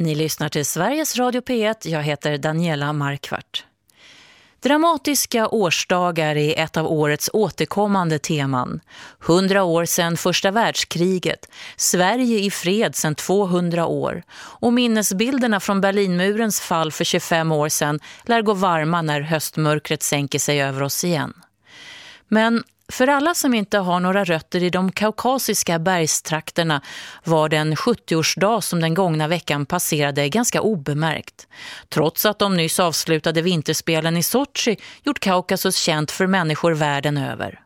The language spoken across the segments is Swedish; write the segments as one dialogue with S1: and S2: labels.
S1: Ni lyssnar till Sveriges Radio P1. Jag heter Daniela Markvart. Dramatiska årsdagar är ett av årets återkommande teman. Hundra år sedan första världskriget, Sverige i fred sedan 200 år och minnesbilderna från Berlinmurens fall för 25 år sedan lär gå varma när höstmörkret sänker sig över oss igen. Men för alla som inte har några rötter i de kaukasiska bergstrakterna var den 70-årsdag som den gångna veckan passerade ganska obemärkt. Trots att de nyss avslutade vinterspelen i Sochi gjort Kaukasus känt för människor världen över.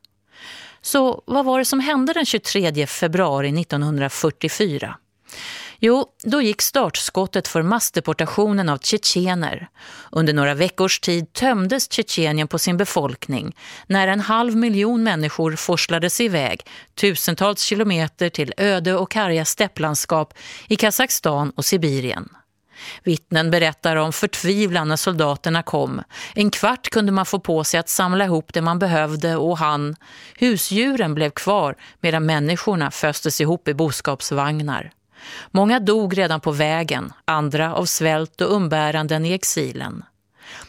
S1: Så vad var det som hände den 23 februari 1944? Jo, då gick startskottet för massdeportationen av tjetjener. Under några veckors tid tömdes Tjetjenien på sin befolkning när en halv miljon människor forslades iväg tusentals kilometer till öde och karga stepplandskap i Kazakstan och Sibirien. Vittnen berättar om förtvivlan när soldaterna kom. En kvart kunde man få på sig att samla ihop det man behövde och han. Husdjuren blev kvar medan människorna föstes ihop i boskapsvagnar. Många dog redan på vägen, andra av svält och umbäranden i exilen.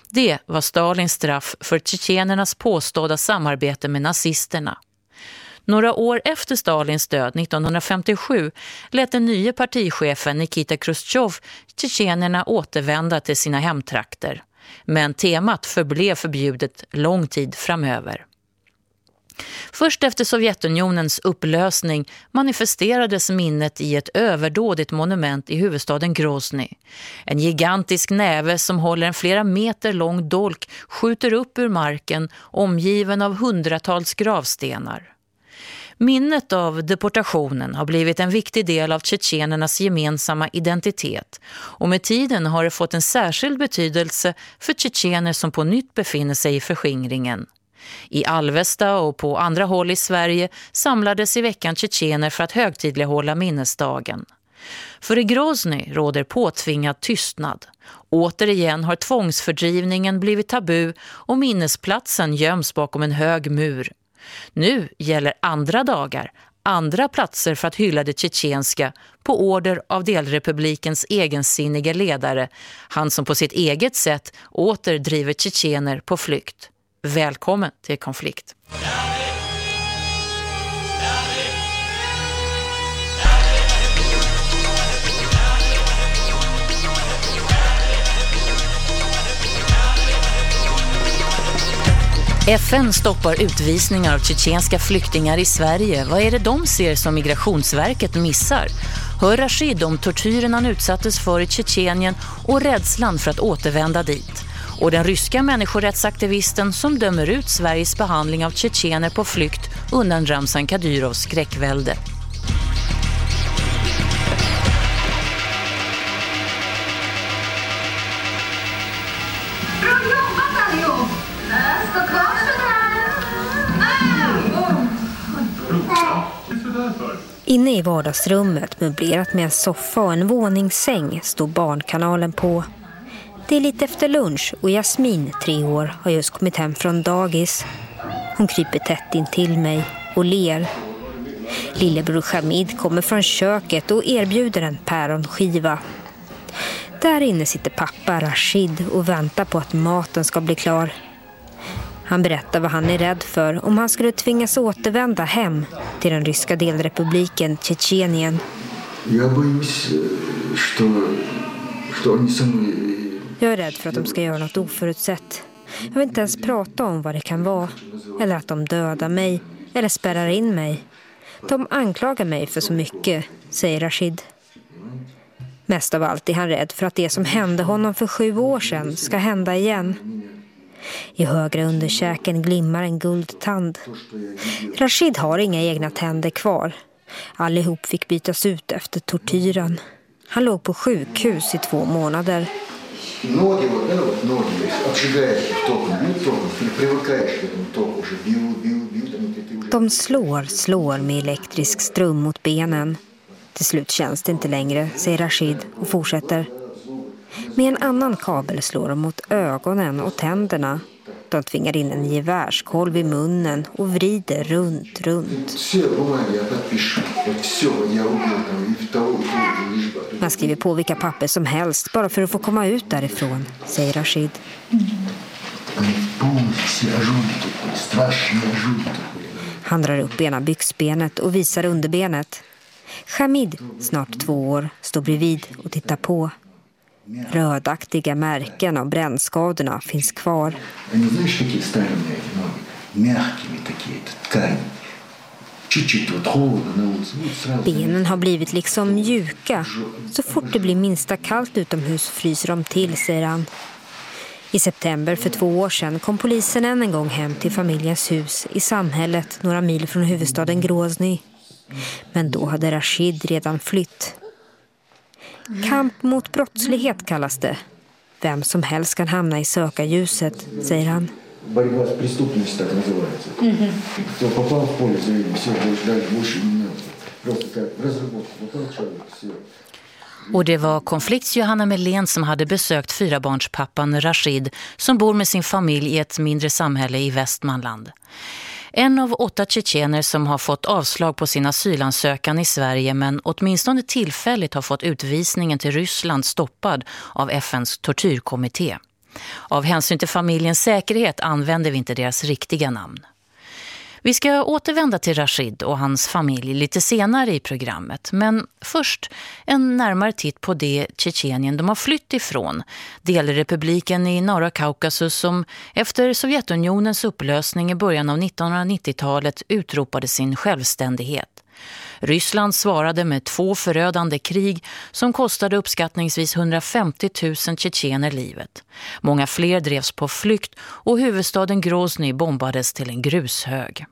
S1: Det var Stalins straff för tjetjenernas påstådda samarbete med nazisterna. Några år efter Stalins död 1957 lät den nya partichefen Nikita Khrushchev tjetjenerna återvända till sina hemtrakter. Men temat förblev förbjudet lång tid framöver. Först efter Sovjetunionens upplösning manifesterades minnet i ett överdådigt monument i huvudstaden Grozny. En gigantisk näve som håller en flera meter lång dolk skjuter upp ur marken omgiven av hundratals gravstenar. Minnet av deportationen har blivit en viktig del av tjetjenernas gemensamma identitet och med tiden har det fått en särskild betydelse för tjetjener som på nytt befinner sig i förskingringen. I Alvesta och på andra håll i Sverige samlades i veckan tjetjener för att högtidlighålla minnesdagen. För i Grozny råder påtvingad tystnad. Återigen har tvångsfördrivningen blivit tabu och minnesplatsen göms bakom en hög mur. Nu gäller andra dagar, andra platser för att hylla det tjetjenska på order av delrepublikens egensinniga ledare, han som på sitt eget sätt åter driver tjetjener på flykt. Välkommen till konflikt. FN stoppar utvisningar av tjetjenska flyktingar i Sverige. Vad är det de ser som Migrationsverket missar? Hör Rashid om tortyren han utsattes för i Tjetjenien och rädslan för att återvända dit och den ryska människorättsaktivisten som dömer ut Sveriges behandling av tjetjener på flykt undan Ramzan Kadyrovs skräckvälde.
S2: Inne i vardagsrummet möblerat med en soffa och en våningssäng stod barnkanalen på. Det är lite efter lunch och Jasmin, tre år, har just kommit hem från dagis. Hon kryper tätt in till mig och ler. Lillebror Hamid kommer från köket och erbjuder en päronskiva. Där inne sitter pappa Rashid och väntar på att maten ska bli klar. Han berättar vad han är rädd för om han skulle tvingas återvända hem till den ryska delrepubliken Tjetjenien. Jag боюсь, что, что они со мной jag är rädd för att de ska göra något oförutsett. Jag vill inte ens prata om vad det kan vara. Eller att de dödar mig. Eller spärrar in mig. De anklagar mig för så mycket, säger Rashid. Mest av allt är han rädd för att det som hände honom för sju år sedan ska hända igen. I högra underkäken glimmar en guldtand. Rashid har inga egna tänder kvar. Allihop fick bytas ut efter tortyren. Han låg på sjukhus i två månader Ноги, вот, да, вот ноги, обжигаешь их током, бьют током, ты привыкаешь к этому току уже, бил, бил, бил, там, ты уже... De slår, slår med elektrisk ström mot benen. Till slut känns det inte längre, säger Rashid och fortsätter. Med en annan kabel slår de mot ögonen och tänderna. de tvingar in en gevärskolv i munnen och vrider runt, runt. Man skriver på vilka papper som helst bara för att få komma ut därifrån, säger Rashid. Han drar upp ena byxbenet och visar underbenet. Hamid, snart två år, står bredvid och tittar på. Rödaktiga märken av brännskadorna finns kvar. Benen har blivit liksom mjuka. Så fort det blir minsta kallt utomhus fryser de till, säger han. I september för två år sedan kom polisen än en gång hem till familjens hus i samhället några mil från huvudstaden Grozny. Men då hade Rashid redan flytt. Kamp mot brottslighet kallas det. Vem som helst kan hamna i sökarljuset, säger han. Борьба с преступностью так называется. Кто попал в поле зрения, все, больше не надо. Просто так, разработка, попал человек, все. Och det var konflikts Johanna Melén som hade besökt fyrabarnspappan Rashid som bor med sin familj i ett mindre samhälle i Västmanland. En av åtta tjetjener som har fått avslag på sin asylansökan i Sverige men åtminstone tillfälligt har fått utvisningen till Ryssland stoppad av FNs tortyrkommitté. Av hänsyn till familjens säkerhet använder vi inte deras riktiga namn. Vi ska återvända till Rashid och hans familj lite senare i programmet. Men först en närmare titt på det Tjetjenien de har flytt ifrån. Delrepubliken i norra Kaukasus som efter Sovjetunionens upplösning i början av 1990-talet utropade sin självständighet. Ryssland svarade med två förödande krig som kostade uppskattningsvis 150 000 tjetjener livet. Många fler drevs på flykt och huvudstaden Grozny bombades till en grushög.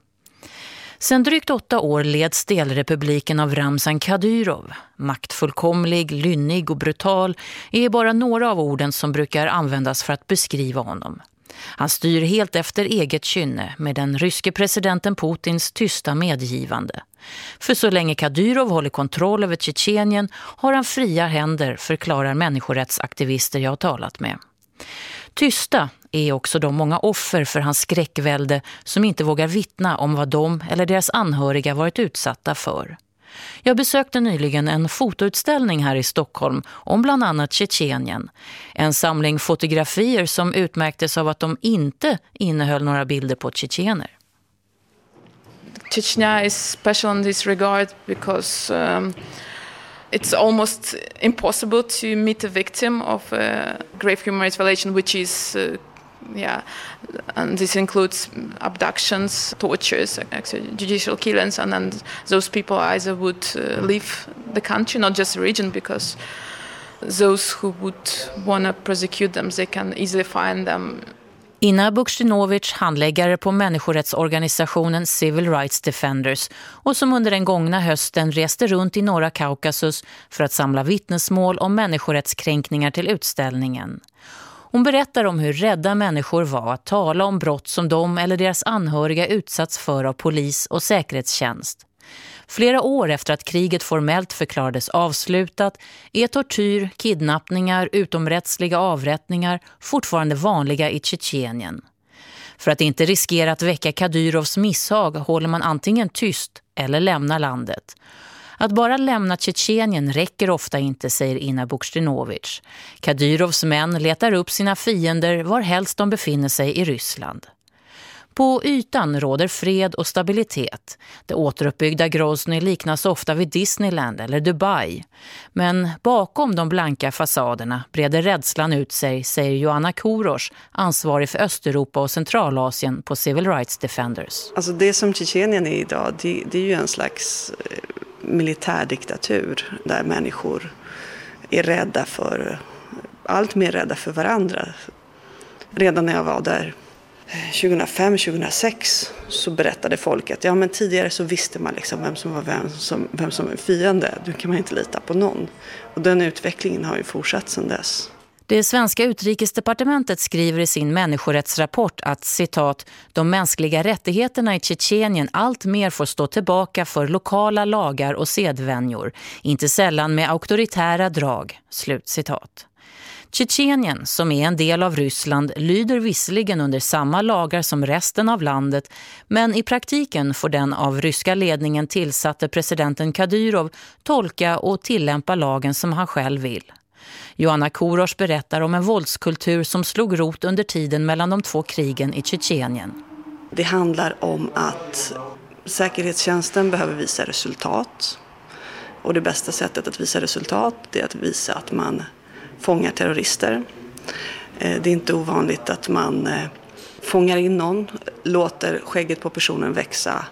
S2: Sen drygt åtta år leds delrepubliken av Ramzan Kadyrov. Maktfullkomlig, lynnig och brutal är bara några av orden som brukar användas för att beskriva honom. Han styr helt efter eget kynne med den ryske presidenten Putins tysta medgivande. För så länge Kadyrov håller kontroll över Tjetjenien har han fria händer, förklarar människorättsaktivister jag har talat med. Tysta är också de många offer för hans skräckvälde som inte vågar vittna om vad de eller deras anhöriga varit utsatta för. Jag besökte nyligen en fotoutställning här i Stockholm om bland annat Tjetjenien. En samling fotografier som utmärktes av att de inte innehöll några bilder på tjetjener.
S3: Chechnya is special in this regard because um, it's almost impossible to meet a victim of a grave human rights violation, which is uh, yeah, and this includes abductions, tortures, judicial killings, and then those people either would uh, leave the country, not just the region, because those who would want to prosecute them, they can easily find them.
S1: Ina Bukstinovic, handläggare på människorättsorganisationen Civil Rights Defenders och som under den gångna hösten reste runt i norra Kaukasus för att samla vittnesmål om människorättskränkningar till utställningen. Hon berättar om hur rädda människor var att tala om brott som de eller deras anhöriga utsatts för av polis och säkerhetstjänst. Flera år efter att kriget formellt förklarades avslutat är tortyr, kidnappningar, utomrättsliga avrättningar fortfarande vanliga i Tjetjenien. För att inte riskera att väcka Kadyrovs misshag håller man antingen tyst eller lämnar landet. Att bara lämna Tjetjenien räcker ofta inte, säger Ina Bukstinovic. Kadyrovs män letar upp sina fiender var helst de befinner sig i Ryssland. På ytan råder fred och stabilitet. Det återuppbyggda Grozny liknas ofta vid Disneyland eller Dubai. Men bakom de blanka fasaderna breder rädslan ut sig, säger Joanna Korosh, ansvarig för Östeuropa och Centralasien på Civil Rights Defenders.
S4: Alltså det som Tjetjenien är idag, det, det är ju en slags eh, militärdiktatur där människor är rädda för, allt mer rädda för varandra. Redan när jag var där 2005-2006 så berättade folk att ja, men tidigare så visste man liksom vem som var vem som, vem som var fiende. Nu kan man inte lita på någon. Och den utvecklingen har ju fortsatt sedan dess.
S1: Det svenska utrikesdepartementet skriver i sin människorättsrapport att citat, de mänskliga rättigheterna i Tjetjenien allt mer får stå tillbaka för lokala lagar och sedvänjor, inte sällan med auktoritära drag. Slut citat. Tjetjenien, som är en del av Ryssland, lyder visserligen under samma lagar som resten av landet, men i praktiken får den av ryska ledningen tillsatte presidenten Kadyrov tolka och tillämpa lagen som han själv vill. Joanna Korosh berättar om en våldskultur som slog rot under tiden mellan de två krigen i Tjetjenien.
S4: Det handlar om att säkerhetstjänsten behöver visa resultat. Och det bästa sättet att visa resultat är att visa att man fångar terrorister. Eh, det är inte ovanligt att man eh, fångar in någon, låter skägget på personen växa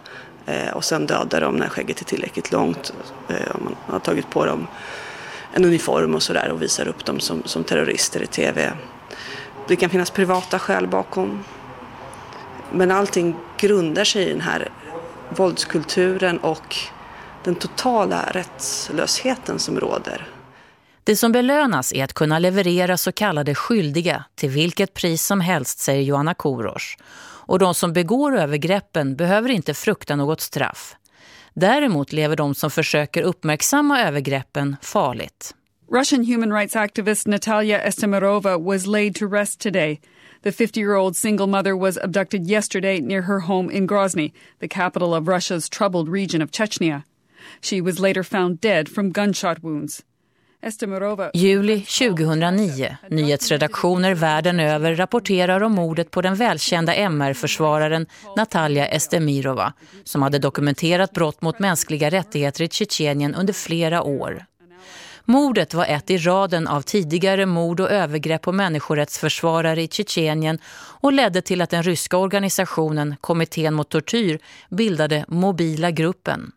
S4: eh, och sen dödar dem när skägget är tillräckligt långt. Om man har tagit på dem en uniform och sådär och visar upp dem som, som terrorister i tv. Det kan finnas privata skäl bakom. Men allting grundar sig i den här våldskulturen och den totala rättslösheten som råder.
S1: Det som belönas är att kunna leverera så kallade skyldiga till vilket pris som helst, säger Joanna Korosh. Och de som begår övergreppen behöver inte frukta något straff. Däremot lever de som försöker uppmärksamma övergreppen farligt.
S5: Russian human rights activist Natalia Estemirova was laid to rest today. The 50-year-old single mother was abducted yesterday near her home in Grozny, the capital of Russia's troubled region of Chechnya. She was later found dead from gunshot wounds.
S1: Juli 2009. Nyhetsredaktioner världen över rapporterar om mordet på den välkända MR-försvararen Natalia Estemirova som hade dokumenterat brott mot mänskliga rättigheter i Tjetjenien under flera år. Mordet var ett i raden av tidigare mord och övergrepp på människorättsförsvarare i Tjetjenien och ledde till att den ryska organisationen Kommittén mot tortyr bildade Mobila gruppen.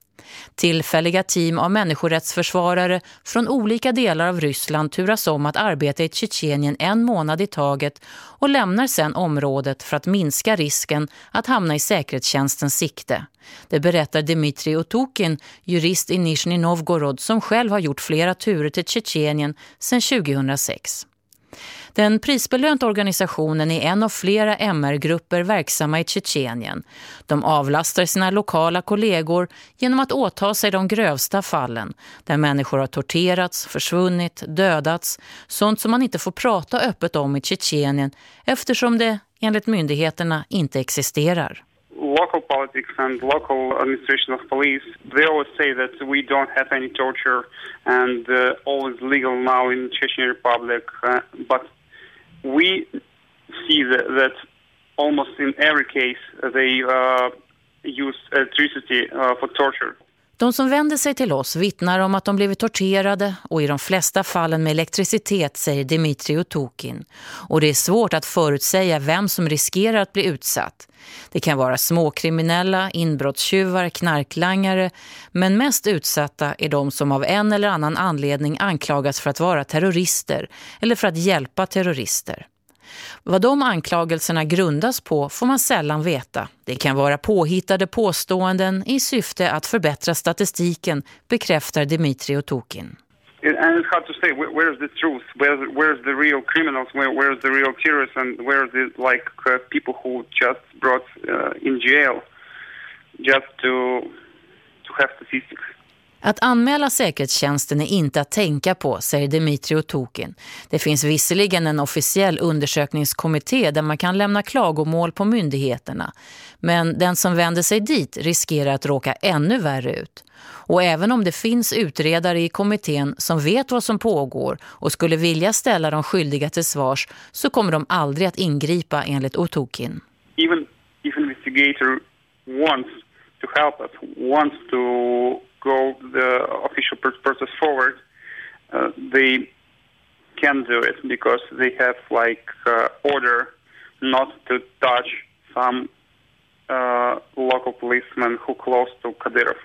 S1: Tillfälliga team av människorättsförsvarare från olika delar av Ryssland turas om att arbeta i Tjetjenien en månad i taget och lämnar sedan området för att minska risken att hamna i säkerhetstjänstens sikte. Det berättar Dmitri Otokin, jurist i Nizhny Novgorod som själv har gjort flera turer till Tjetjenien sedan 2006. Den prisbelönta organisationen är en av flera MR-grupper verksamma i Tjetjenien. De avlastar sina lokala kollegor genom att åta sig de grövsta fallen där människor har torterats, försvunnit, dödats, sånt som man inte får prata öppet om i Tjetjenien eftersom det enligt myndigheterna inte existerar.
S6: local politics and local administration of police, they always say that we don't have any torture and uh, all is legal now in Chechen Republic. Uh, but we see that, that almost in every case they uh, use electricity uh, for torture.
S1: De som vänder sig till oss vittnar om att de blivit torterade och i de flesta fallen med elektricitet, säger Dimitri Otokin. Och det är svårt att förutsäga vem som riskerar att bli utsatt. Det kan vara småkriminella, inbrottstjuvar, knarklangare, men mest utsatta är de som av en eller annan anledning anklagas för att vara terrorister eller för att hjälpa terrorister. Vad de anklagelserna grundas på får man sällan veta. Det kan vara påhittade påståenden i syfte att förbättra statistiken, bekräftar Dimitri Otokin.
S6: And it's hard to say where, is the truth, where, where is the real criminals, where, where is the real terrorists, and where is the like uh, people who just brought uh, in jail just to to have statistics.
S1: Att anmäla säkerhetstjänsten är inte att tänka på, säger Dimitri Tokin. Det finns visserligen en officiell undersökningskommitté där man kan lämna klagomål på myndigheterna. Men den som vänder sig dit riskerar att råka ännu värre ut. Och även om det finns utredare i kommittén som vet vad som pågår och skulle vilja ställa de skyldiga till svars så kommer de aldrig att ingripa enligt Otokin.
S6: Even if investigator wants to help us, wants to go the official process forward, uh, they can do it because they have like uh, order not to touch some uh, local policemen who close to Kadyrov.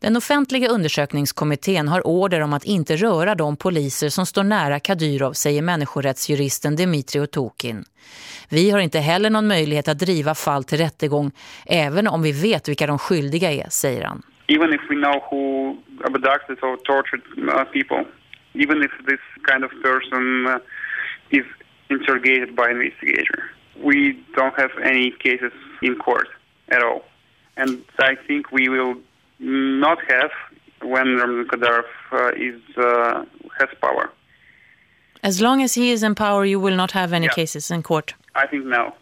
S1: Den offentliga undersökningskommittén har order om att inte röra de poliser som står nära Kadyrov, säger människorättsjuristen Dmitri Otokin. Vi har inte heller någon möjlighet att driva fall till rättegång, även om vi vet vilka de skyldiga är, säger han.
S6: Even if we know who abducted or tortured uh, people, even if this kind of person uh, is interrogated by an investigator. We don't have any cases in court at all. And I think we will not have when Ramzan Kadyrov uh, is, uh, has power.
S1: As long as he is in power you will not have any yeah. cases in court?
S6: I think no.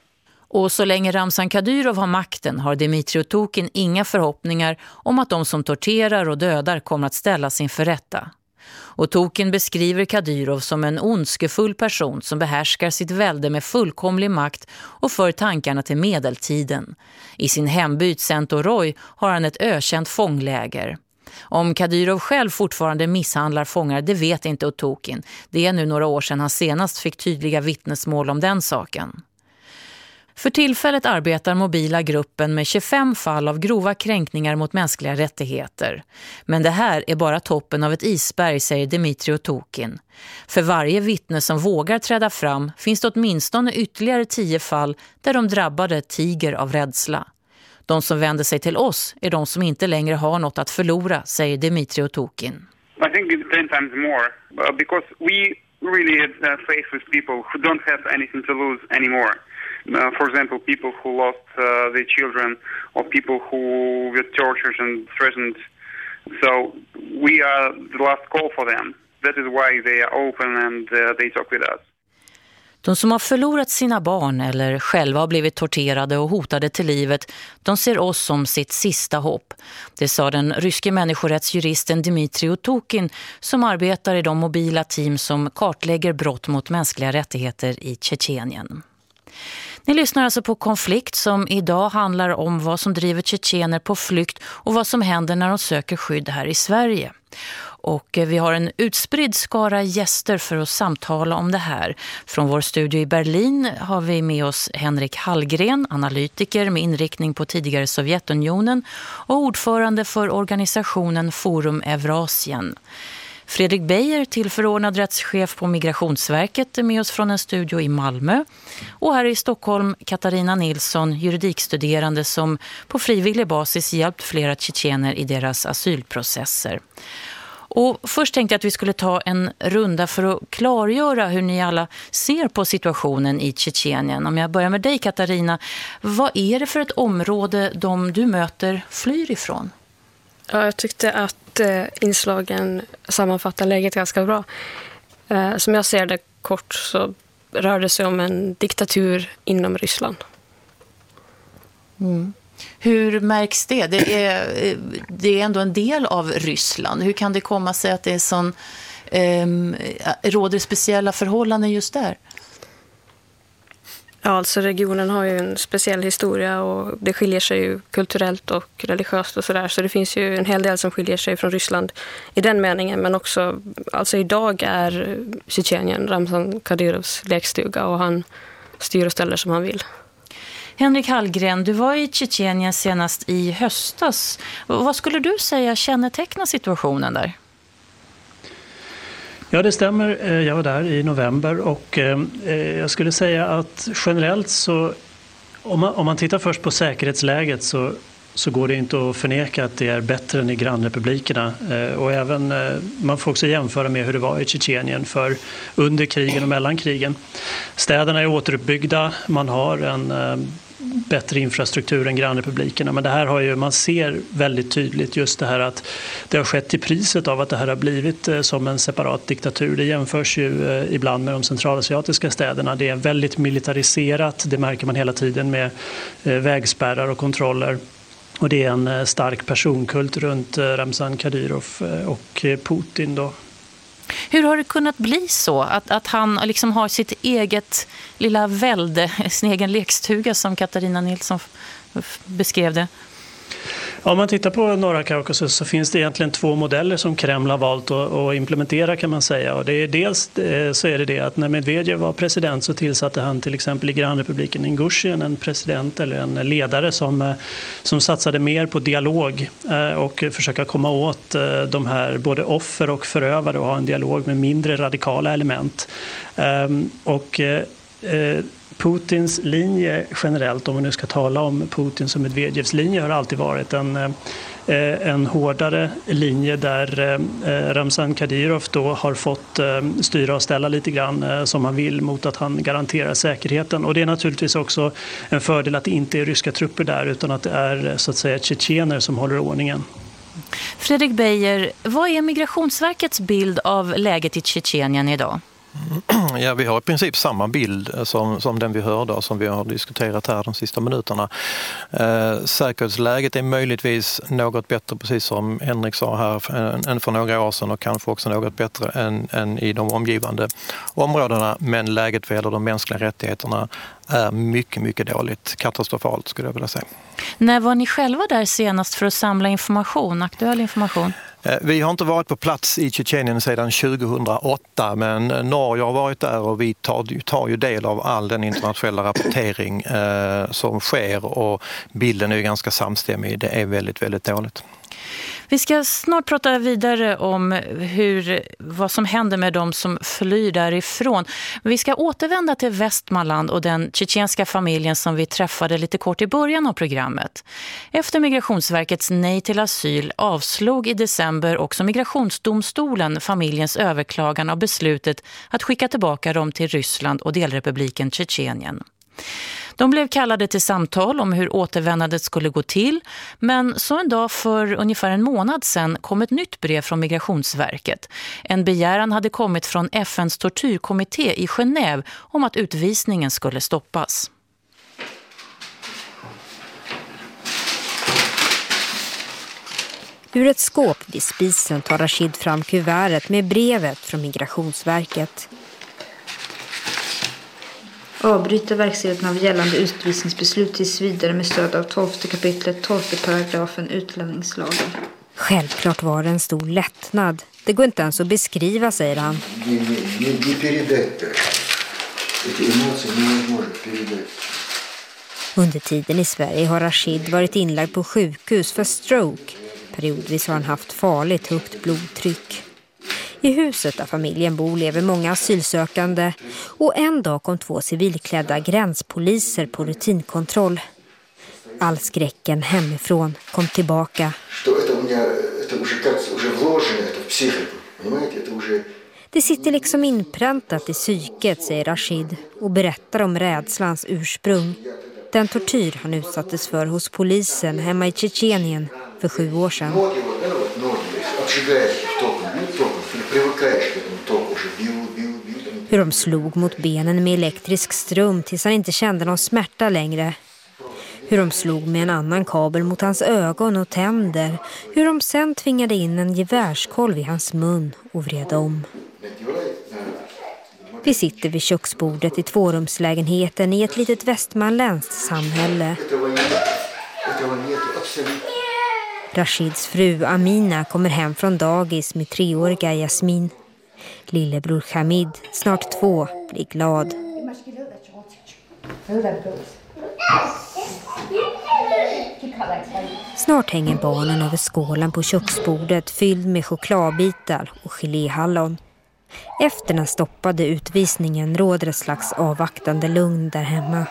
S1: Och så länge Ramzan Kadyrov har makten har Dmitrij Tokin inga förhoppningar om att de som torterar och dödar kommer att ställas inför rätta. Och Tokin beskriver Kadyrov som en ondskefull person som behärskar sitt välde med fullkomlig makt och för tankarna till medeltiden. I sin hemby Centoroy har han ett ökänt fångläger. Om Kadyrov själv fortfarande misshandlar fångar, det vet inte Otokin. Det är nu några år sedan han senast fick tydliga vittnesmål om den saken. För tillfället arbetar mobila gruppen med 25 fall av grova kränkningar mot mänskliga rättigheter. Men det här är bara toppen av ett isberg, säger Dimitri Tokin. För varje vittne som vågar träda fram finns det åtminstone ytterligare tio fall där de drabbade tiger av rädsla. De som vänder sig till oss är de som inte längre har något att förlora, säger Dimitri Tokin.
S6: I think it's ten times more uh, because we really uh, face with people who don't have anything to lose anymore. Uh, for example, people who lost uh, their children or people who were tortured and threatened. So we are the last call for them. That is why they are open and uh, they talk with us.
S1: De som har förlorat sina barn eller själva har blivit torterade och hotade till livet, de ser oss som sitt sista hopp. Det sa den ryske människorättsjuristen Dmitri Otokin som arbetar i de mobila team som kartlägger brott mot mänskliga rättigheter i Tjetjenien. Ni lyssnar alltså på Konflikt som idag handlar om vad som driver tjetjener på flykt och vad som händer när de söker skydd här i Sverige. Och eh, vi har en utspridd skara gäster för att samtala om det här. Från vår studio i Berlin har vi med oss Henrik Hallgren, analytiker med inriktning på tidigare Sovjetunionen och ordförande för organisationen Forum Eurasien. Fredrik Beijer, tillförordnad rättschef på Migrationsverket, är med oss från en studio i Malmö. Och här i Stockholm Katarina Nilsson, juridikstuderande som på frivillig basis hjälpt flera tjetjener i deras asylprocesser. Och först tänkte jag att vi skulle ta en runda för att klargöra hur ni alla ser på situationen i Tjetjenien. Om jag börjar med dig Katarina, vad är det för ett område de du möter flyr ifrån?
S7: Ja, jag tyckte att eh, inslagen sammanfattar läget ganska bra. Eh, som jag ser det kort så rör det sig om en diktatur inom Ryssland.
S1: Mm. Hur märks det? Det är, det är ändå en del av Ryssland. Hur kan det komma sig att det är sån, eh, råder speciella förhållanden just där?
S7: Ja, alltså regionen har ju en speciell historia och det skiljer sig ju kulturellt och religiöst och sådär. Så det finns ju en hel del som skiljer sig från Ryssland i den meningen. Men också, alltså idag är Tjetjenien Ramzan Kadyrovs lekstuga och han styr och ställer som han vill.
S1: Henrik Hallgren, du var i Tjetjenien senast i höstas. Vad skulle du säga kännetecknar situationen där?
S8: Ja, det stämmer. Eh, jag var där i november och eh, eh, jag skulle säga att generellt så om man, om man tittar först på säkerhetsläget så, så går det inte att förneka att det är bättre än i grannrepublikerna. Och även, man får också jämföra med hur det var i Tjetjenien för under krigen och mellan krigen. Städerna är återuppbyggda, man har en bättre infrastruktur än grannrepublikerna. Men det här har ju, man ser väldigt tydligt just det här att det har skett till priset av att det här har blivit eh, som en separat diktatur. Det jämförs ju eh, ibland med de centralasiatiska städerna. Det är väldigt militariserat, det märker man hela tiden med eh, vägspärrar och kontroller. Och det är en stark personkult runt Ramzan Kadyrov och Putin då.
S1: Hur har det kunnat bli så att, att han liksom har sitt eget lilla välde, sin egen lekstuga som Katarina Nilsson beskrev det?
S8: Om man tittar på norra Kaukasus så finns det egentligen två modeller som Kreml har valt att, implementera kan man säga. Och det är dels eh, så är det det att när Medvedev var president så tillsatte han till exempel i grannrepubliken Ingusjien en president eller en ledare som, eh, som satsade mer på dialog eh, och försöka komma åt de här både offer och förövare och ha en dialog med mindre radikala element. Ehm, och Putins linje generellt, om vi nu ska tala om Putins och Medvedevs linje, har alltid varit en, eh, en hårdare linje där eh, Ramzan Kadyrov då har fått eh, styra och ställa lite grann som han vill mot att han garanterar säkerheten. Och det är naturligtvis också en fördel att det inte är ryska trupper där utan att det är så att säga tjetjener som håller ordningen.
S1: Fredrik Beijer, vad är Migrationsverkets bild av läget i Tjetjenien idag?
S9: Ja, vi har i princip samma bild eh, som, som den vi hörde och som vi har diskuterat här de sista minuterna. Eh, säkerhetsläget är möjligtvis något bättre, precis som Henrik sa här, eh, än för några år sedan och kanske också något bättre än, än i de omgivande områdena. Men läget vad gäller de mänskliga rättigheterna är mycket, mycket dåligt. Katastrofalt skulle jag vilja säga.
S1: När var ni själva där senast för att samla information, aktuell information?
S9: Eh, vi har inte varit på plats i Tjetjenien sedan 2008 men Norge har varit där och vi tar, tar ju del av all den internationella rapportering eh, som sker och bilden är ganska samstämmig. Det är väldigt, väldigt dåligt.
S1: Vi ska snart prata vidare om hur, vad som händer med de som flyr därifrån. vi ska återvända till Västmanland och den tjetjenska familjen som vi träffade lite kort i början av programmet. Efter Migrationsverkets nej till asyl avslog i december också Migrationsdomstolen familjens överklagan av beslutet att skicka tillbaka dem till Ryssland och delrepubliken Tjetjenien. De blev kallade till samtal om hur återvändandet skulle gå till men så en dag för ungefär en månad sedan kom ett nytt brev från Migrationsverket. En begäran hade kommit från FNs tortyrkommitté i Genève om att utvisningen skulle stoppas.
S2: Ur ett skåp vid spisen tar Rashid fram kuvertet med brevet från Migrationsverket
S10: avbryta verkställigheten av gällande utvisningsbeslut tills vidare med stöd av 12 kapitlet 12 paragrafen utlänningslagen.
S2: Självklart var det en stor lättnad. Det går inte ens att beskriva, säger han. Under tiden i Sverige har Rashid varit inlagd på sjukhus för stroke. Periodvis har han haft farligt högt blodtryck. I huset där familjen bor lever många asylsökande och en dag kom två civilklädda gränspoliser på rutinkontroll. All skräcken hemifrån kom tillbaka. Det sitter liksom inpräntat i psyket, säger Rashid och berättar om rädslans ursprung. Den tortyr han utsattes för hos polisen hemma i Tjetjenien för sju år sedan. Hur de slog mot benen med elektrisk ström tills han inte kände någon smärta längre. Hur de slog med en annan kabel mot hans ögon och tänder. Hur de sen tvingade in en gevärskolv i hans mun och vred om. Vi sitter vid köksbordet i tvårumslägenheten i ett litet västmanländskt samhälle. Rashids fru Amina kommer hem från dagis med treåriga Jasmin. Lillebror Hamid, snart två, blir glad. Snart hänger barnen över skålen på köksbordet fylld med chokladbitar och geléhallon. Efter den stoppade utvisningen råder ett slags avvaktande lugn där hemma.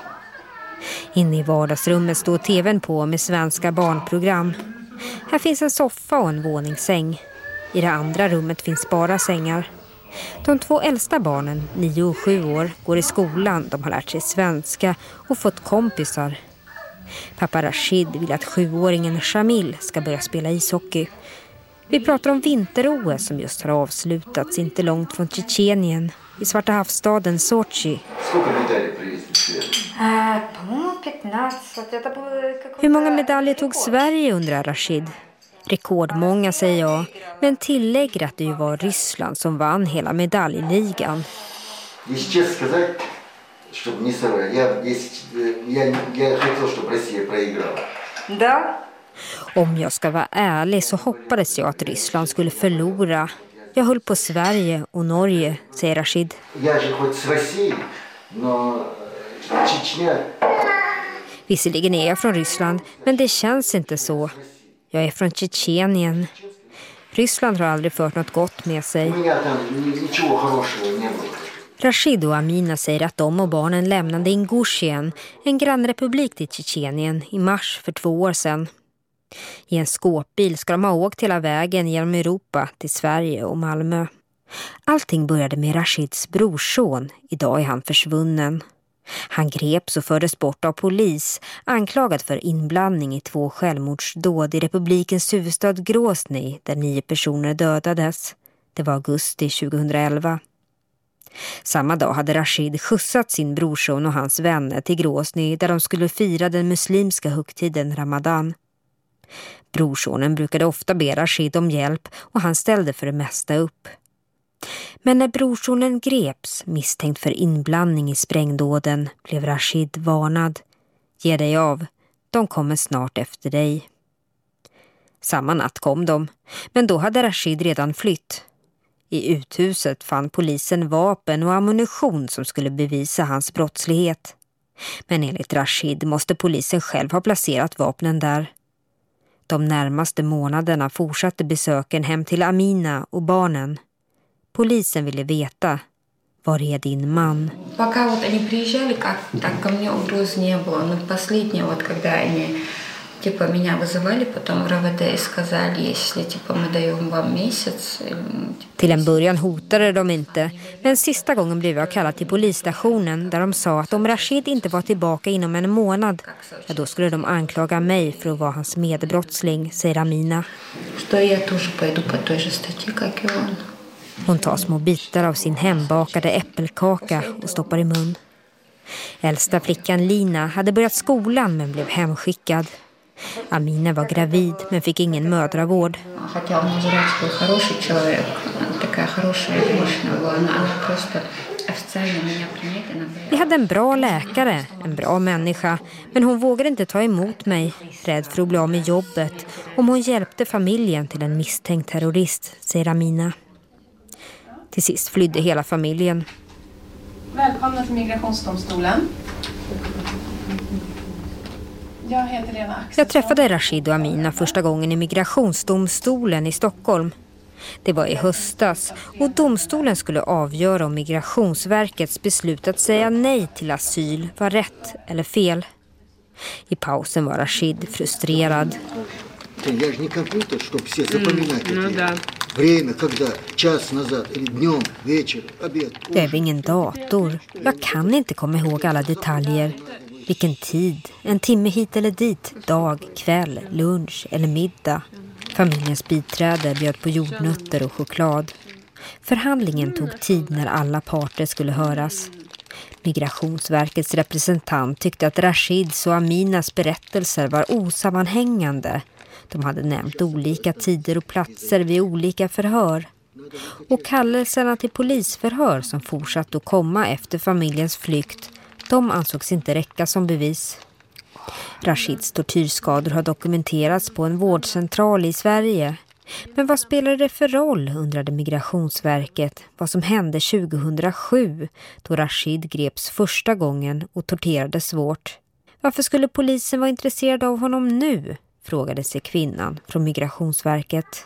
S2: Inne i vardagsrummet står tvn på med svenska barnprogram. Här finns en soffa och en våningssäng. I det andra rummet finns bara sängar. De två äldsta barnen, nio och sju år, går i skolan. De har lärt sig svenska och fått kompisar. Pappa Rashid vill att sjuåringen Shamil ska börja spela ishockey. Vi pratar om vinter-OS som just har avslutats inte långt från Tjetjenien i Svarta havsstaden Sochi. Hur många medaljer tog Sverige undrar Rashid. Rekordmånga säger jag, men tillägger att det ju var Ryssland som vann hela medaljligan. Om jag ska vara ärlig så hoppades jag att Ryssland skulle förlora. Jag höll på Sverige och Norge, säger Rashid. Visserligen är jag från Ryssland, men det känns inte så. Jag är från Tjetjenien. Ryssland har aldrig fört något gott med sig. Rashid och Amina säger att de och barnen lämnade Ingushien, en grannrepublik till Tjetjenien, i mars för två år sedan. I en skåpbil ska de ha åkt hela vägen genom Europa till Sverige och Malmö. Allting började med Rashids brorson. Idag är han försvunnen. Han greps och fördes bort av polis, anklagad för inblandning i två självmordsdåd i republikens huvudstad Grozny där nio personer dödades. Det var augusti 2011. Samma dag hade Rashid skjutsat sin brorson och hans vänner till Grozny där de skulle fira den muslimska högtiden Ramadan. Brorsonen brukade ofta be Rashid om hjälp och han ställde för det mesta upp. Men när brorsonen greps misstänkt för inblandning i sprängdåden blev Rashid varnad. Ge dig av, de kommer snart efter dig. Samma natt kom de, men då hade Rashid redan flytt. I uthuset fann polisen vapen och ammunition som skulle bevisa hans brottslighet. Men enligt Rashid måste polisen själv ha placerat vapnen där. De närmaste månaderna fortsatte besöken hem till Amina och barnen. Polisen ville veta, var är din man? Пока вот они приезжали, как так ко мне угроз не было. Но последнее, вот когда они типа меня вызывали потом в РВД и сказали, если типа мы даем вам месяц. Till en början hotade de inte, men sista gången blev jag kallad till polisstationen där de sa att om Rashid inte var tillbaka inom en månad, ja, då skulle de anklaga mig för att vara hans medbrottsling, säger Amina. Что я тоже пойду по той же статье, как и он. Hon tar små bitar av sin hembakade äppelkaka och stoppar i mun. Äldsta flickan Lina hade börjat skolan men blev hemskickad. Amina var gravid men fick ingen mödravård. Vi hade en bra läkare, en bra människa, men hon vågade inte ta emot mig, rädd för att bli av med jobbet, om hon hjälpte familjen till en misstänkt terrorist, säger Amina. Till sist flydde hela familjen.
S11: Välkomna till Migrationsdomstolen.
S2: Jag heter Lena Axelsson. Jag träffade Rashid och Amina första gången i Migrationsdomstolen i Stockholm. Det var i höstas och domstolen skulle avgöra om Migrationsverkets beslut att säga nej till asyl var rätt eller fel. I pausen var Rashid frustrerad. Jag är inte computer, чтобы все запоминать mm, Время, когда час назад eller днем, вечер, обед. Jag är ingen dator. Jag kan inte komma ihåg alla detaljer. Vilken tid, en timme hit eller dit, dag, kväll, lunch eller middag. Familjens biträde bjöd på jordnötter och choklad. Förhandlingen tog tid när alla parter skulle höras. Migrationsverkets representant tyckte att Rashids och Aminas berättelser var osammanhängande de hade nämnt olika tider och platser vid olika förhör. Och kallelserna till polisförhör som fortsatt att komma efter familjens flykt, de ansågs inte räcka som bevis. Rashids tortyrskador har dokumenterats på en vårdcentral i Sverige. Men vad spelar det för roll, undrade Migrationsverket, vad som hände 2007 då Rashid greps första gången och torterades svårt. Varför skulle polisen vara intresserad av honom nu, frågade sig kvinnan från Migrationsverket.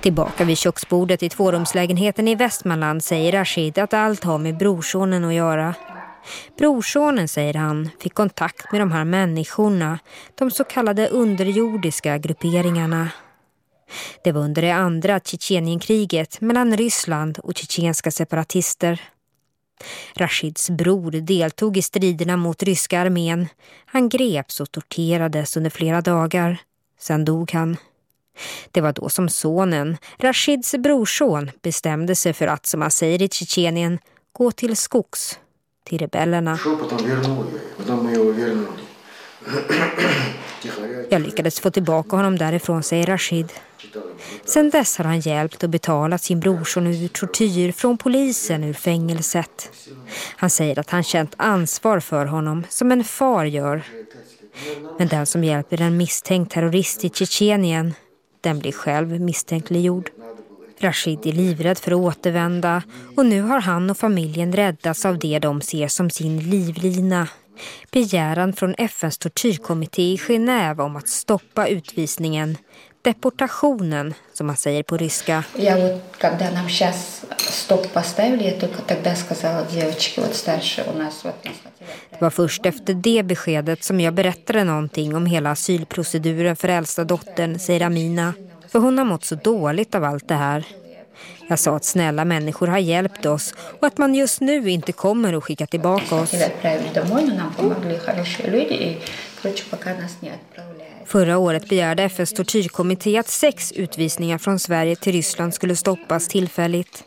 S2: Tillbaka vid köksbordet i tvårumslägenheten i Västmanland säger Rashid att allt har med brorsonen att göra. Brorsonen, säger han, fick kontakt med de här människorna, de så kallade underjordiska grupperingarna. Det var under det andra Tjetjenienkriget mellan Ryssland och tjetjenska separatister. Rashids bror deltog i striderna mot ryska armén. Han greps och torterades under flera dagar. Sen dog han. Det var då som sonen, Rashids brorson, bestämde sig för att, som man säger i Tjetjenien, gå till skogs, till rebellerna. Jag lyckades få tillbaka honom därifrån, säger Rashid. Sen dess har han hjälpt och betalat sin brorson ur tortyr från polisen ur fängelset. Han säger att han känt ansvar för honom, som en far gör. Men den som hjälper en misstänkt terrorist i Tjetjenien, den blir själv misstänkliggjord. Rashid är livrädd för att återvända och nu har han och familjen räddats av det de ser som sin livlina begäran från FNs tortyrkommitté i Genève om att stoppa utvisningen, deportationen som man säger på ryska.
S10: stopp поставили, я только тогда сказала девочке вот старше у нас вот
S2: Det var först efter det beskedet som jag berättade någonting om hela asylproceduren för äldsta dottern, säger Amina. För hon har mått så dåligt av allt det här. Jag sa att snälla människor har hjälpt oss och att man just nu inte kommer att skicka tillbaka oss. Förra året begärde FNs tortyrkommitté att sex utvisningar från Sverige till Ryssland skulle stoppas tillfälligt.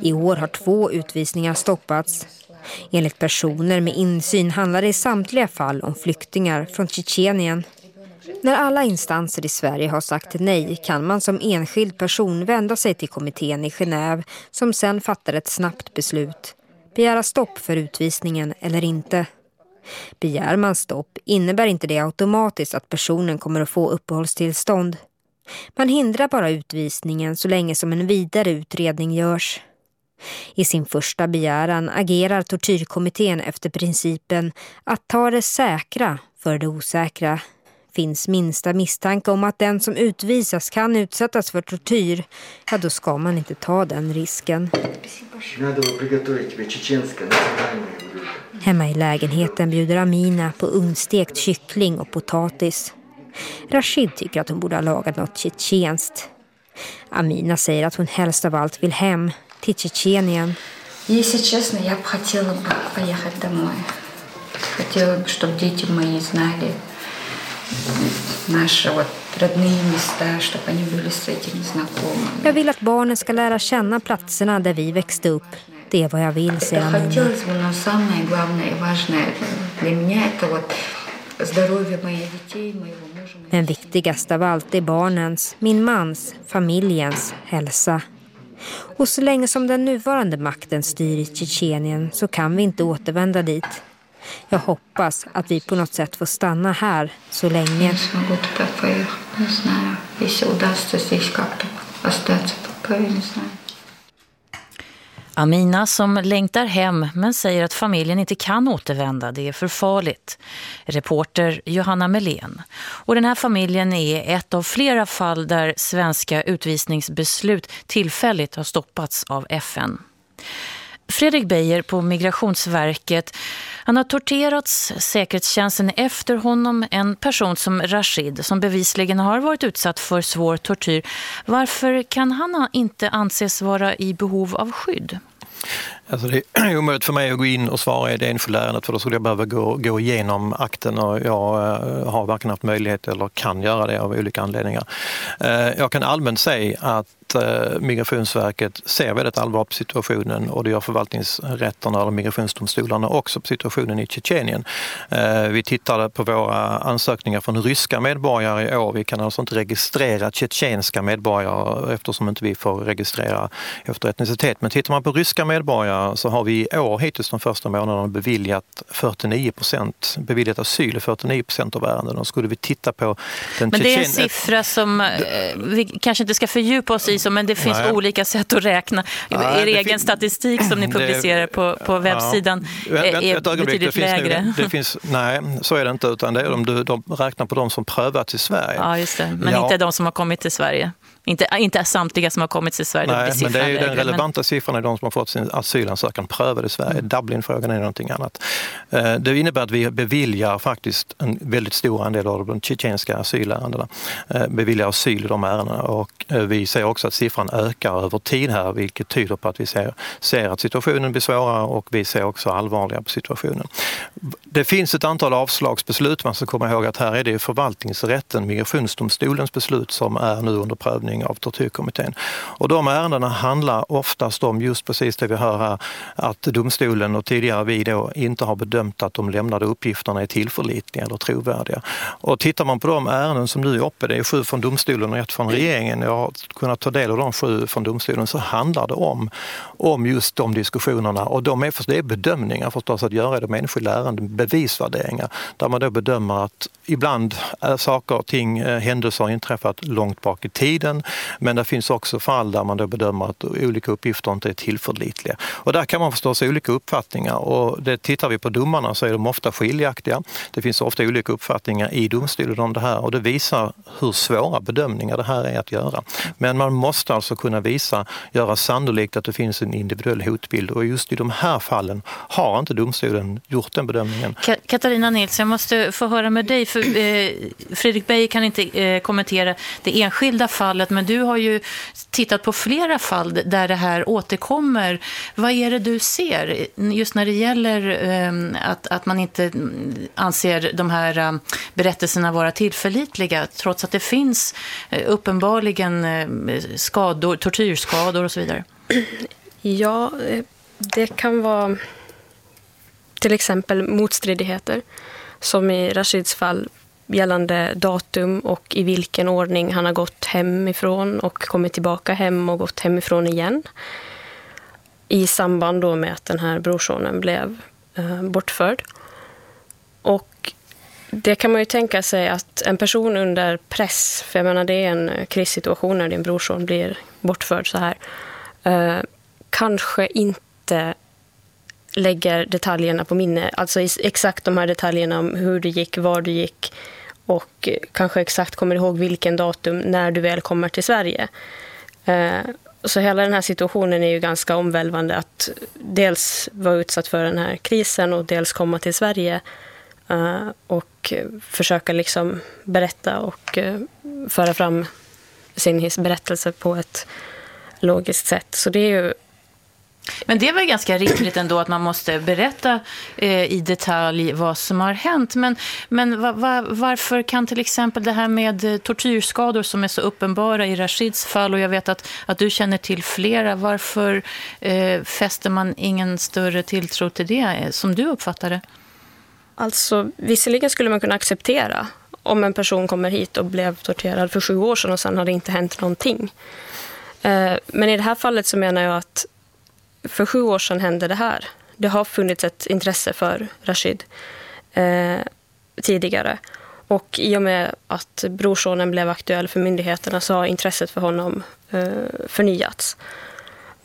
S2: I år har två utvisningar stoppats. Enligt personer med insyn handlar det i samtliga fall om flyktingar från Tjetjenien. När alla instanser i Sverige har sagt nej kan man som enskild person vända sig till kommittén i Genève som sen fattar ett snabbt beslut. Begära stopp för utvisningen eller inte. Begär man stopp innebär inte det automatiskt att personen kommer att få uppehållstillstånd. Man hindrar bara utvisningen så länge som en vidare utredning görs. I sin första begäran agerar tortyrkommittén efter principen att ta det säkra för det osäkra. Finns minsta misstanke om att den som utvisas kan utsättas för tortyr, ja då ska man inte ta den risken. Hemma i lägenheten bjuder Amina på ugnsstekt kyckling och potatis. Rashid tycker att hon borde ha lagat något tjetjenskt. Amina säger att hon helst av allt vill hem till Tjetjenien.
S10: Если честно, я бы хотела бы поехать домой. Хотела бы, чтобы дети мои знали наши вот родные места, чтобы они были с этим знакомы.
S2: Jag vill att barnen ska lära känna platserna där vi växte upp. Det är vad jag vill, säger Amina.
S10: Хотелось бы, но самое главное и важное для меня это вот здоровье моих детей, моего мужа.
S2: Men viktigast av allt är barnens, min mans, familjens hälsa. Och så länge som den nuvarande makten styr i Tjetjenien så kan vi inte återvända dit. Jag hoppas att vi på något sätt får stanna här så länge.
S1: Amina som längtar hem men säger att familjen inte kan återvända. Det är för farligt. Reporter Johanna Melén. Och den här familjen är ett av flera fall där svenska utvisningsbeslut tillfälligt har stoppats av FN. Fredrik Beijer på Migrationsverket. Han har torterats, säkerhetstjänsten efter honom, en person som Rashid som bevisligen har varit utsatt för svår tortyr. Varför kan han inte anses vara i behov av skydd?
S9: Alltså det är omöjligt för mig att gå in och svara i det enskilda ärendet för då skulle jag behöva gå, gå igenom akten och jag eh, har varken haft möjlighet eller kan göra det av olika anledningar. Eh, jag kan allmänt säga att eh, Migrationsverket ser väldigt allvarligt på situationen och det gör förvaltningsrätterna eller migrationsdomstolarna också på situationen i Tjetjenien. Vi tittade på våra ansökningar från ryska medborgare i år. Vi kan alltså inte registrera tjetjenska medborgare eftersom inte vi får registrera efter etnicitet. Men tittar man på ryska medborgare så har vi i år hittills de första månaderna beviljat 49 procent, beviljat asyl i 49 procent av ärendena. skulle vi titta på den
S1: Men det är en siffra som eh, vi kanske inte ska fördjupa oss i men det finns Nej. olika sätt att räkna. Nej, er egen statistik som ni publicerar det, på, på webbsidan ja. är betydligt
S9: det
S1: lägre.
S9: Nu, det finns, nej, så är det inte, utan det är de, de räknar på de som prövats i Sverige.
S1: Ja, just det. Men ja. inte de som har kommit till Sverige. Inte, inte samtliga som har kommit till Sverige.
S9: Nej, men det är ju den relevanta men... siffran är de som har fått sin asylansökan prövad i Sverige. Mm. Dublinfrågan är någonting annat. Eh, det innebär att vi beviljar faktiskt en väldigt stor andel av de tjetjenska asylärendena. Eh, beviljar asyl i de ärendena och eh, vi ser också att siffran ökar över tid här vilket tyder på att vi ser, ser att situationen blir svårare och vi ser också allvarligare på situationen. Det finns ett antal avslagsbeslut. Man ska komma ihåg att här är det förvaltningsrätten, migrationsdomstolens beslut som är nu under prövning bedömning av tortyrkommittén. Och de ärendena handlar oftast om just precis det vi hör här, att domstolen och tidigare vi då inte har bedömt att de lämnade uppgifterna är tillförlitliga eller trovärdiga. Och tittar man på de ärenden som nu är uppe, det är sju från domstolen och ett från regeringen, jag har kunnat ta del av de sju från domstolen, så handlar det om, om just de diskussionerna och de är, det är bedömningar förstås att göra i de enskilda ärenden, bevisvärderingar, där man då bedömer att ibland är saker och ting, eh, händelser har inträffat långt bak i tiden men det finns också fall där man då bedömer att olika uppgifter inte är tillförlitliga. Och där kan man förstås ha olika uppfattningar och det tittar vi på domarna så är de ofta skiljaktiga. Det finns ofta olika uppfattningar i domstolen om det här och det visar hur svåra bedömningar det här är att göra. Men man måste alltså kunna visa, göra sannolikt att det finns en individuell hotbild och just i de här fallen har inte domstolen gjort den bedömningen.
S1: Katarina Nilsson, jag måste få höra med dig för eh, Fredrik Beijer kan inte eh, kommentera det enskilda fallet men du har ju tittat på flera fall där det här återkommer. Vad är det du ser just när det gäller ehm, att, att man inte anser de här ehm, berättelserna vara tillförlitliga trots att det finns eh, uppenbarligen eh, skador, tortyrskador och så vidare?
S7: Ja, eh, det kan vara till exempel motstridigheter som i Rashids fall gällande datum och i vilken ordning han har gått hemifrån och kommit tillbaka hem och gått hemifrån igen. I samband då med att den här brorsonen blev eh, bortförd. Och det kan man ju tänka sig att en person under press, för jag menar det är en eh, krissituation när din brorson blir bortförd så här, eh, kanske inte lägger detaljerna på minne. Alltså exakt de här detaljerna om hur det gick, var du gick och kanske exakt kommer ihåg vilken datum när du väl kommer till Sverige. Eh, så hela den här situationen är ju ganska omvälvande att dels vara utsatt för den här krisen och dels komma till Sverige eh, och försöka liksom berätta och eh, föra fram sin berättelse på ett logiskt sätt. Så det är ju
S1: men det var ganska rimligt ändå att man måste berätta eh, i detalj vad som har hänt. Men, men va, va, varför kan till exempel det här med eh, tortyrskador som är så uppenbara i Rashids fall och jag vet att, att du känner till flera, varför eh, fäster man ingen större tilltro till det eh, som du uppfattar det?
S7: Alltså, visserligen skulle man kunna acceptera om en person kommer hit och blev torterad för sju år sedan och sen har det inte hänt någonting. Eh, men i det här fallet så menar jag att för sju år sedan hände det här. Det har funnits ett intresse för Rashid eh, tidigare. Och i och med att brorsonen blev aktuell för myndigheterna så har intresset för honom eh, förnyats.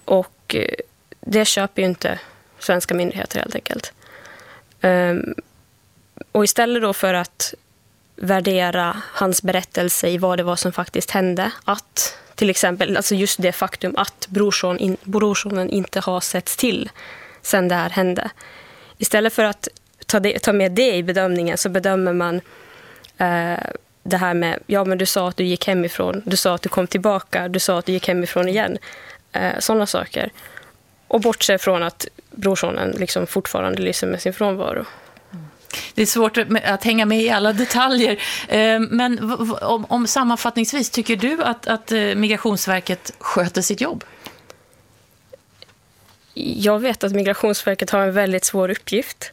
S7: Och eh, det köper ju inte svenska myndigheter helt enkelt. Eh, och istället då för att värdera hans berättelse i vad det var som faktiskt hände, att till exempel alltså just det faktum att brorson in, brorsonen inte har setts till sen det här hände. Istället för att ta, det, ta med det i bedömningen så bedömer man eh, det här med, ja men du sa att du gick hemifrån, du sa att du kom tillbaka, du sa att du gick hemifrån igen. Eh, sådana saker. Och bortse från att brorsonen liksom fortfarande lyser med sin frånvaro.
S1: Det är svårt att hänga med i alla detaljer. Eh, men om, om sammanfattningsvis, tycker du att, att eh, Migrationsverket sköter sitt jobb?
S7: Jag vet att Migrationsverket har en väldigt svår uppgift.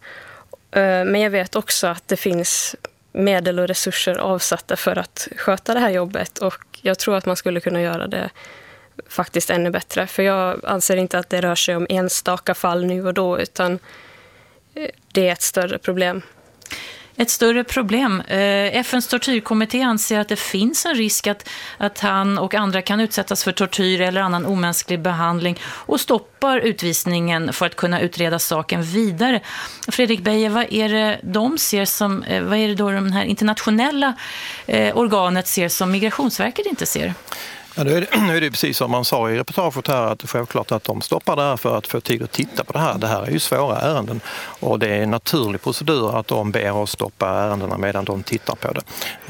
S7: Eh, men jag vet också att det finns medel och resurser avsatta för att sköta det här jobbet. Och jag tror att man skulle kunna göra det faktiskt ännu bättre. För jag anser inte att det rör sig om enstaka fall nu och då, utan det är ett större problem.
S1: Ett större problem. Eh, FNs tortyrkommitté anser att det finns en risk att, att han och andra kan utsättas för tortyr eller annan omänsklig behandling och stoppar utvisningen för att kunna utreda saken vidare. Fredrik Beijer, vad är det de ser som, eh, vad är det då de här internationella eh, organet ser som Migrationsverket inte ser?
S9: Ja, nu, är det, nu är det precis som man sa i reportaget här att självklart att de stoppar det här för att få tid att titta på det här. Det här är ju svåra ärenden och det är en naturlig procedur att de ber oss stoppa ärendena medan de tittar på det.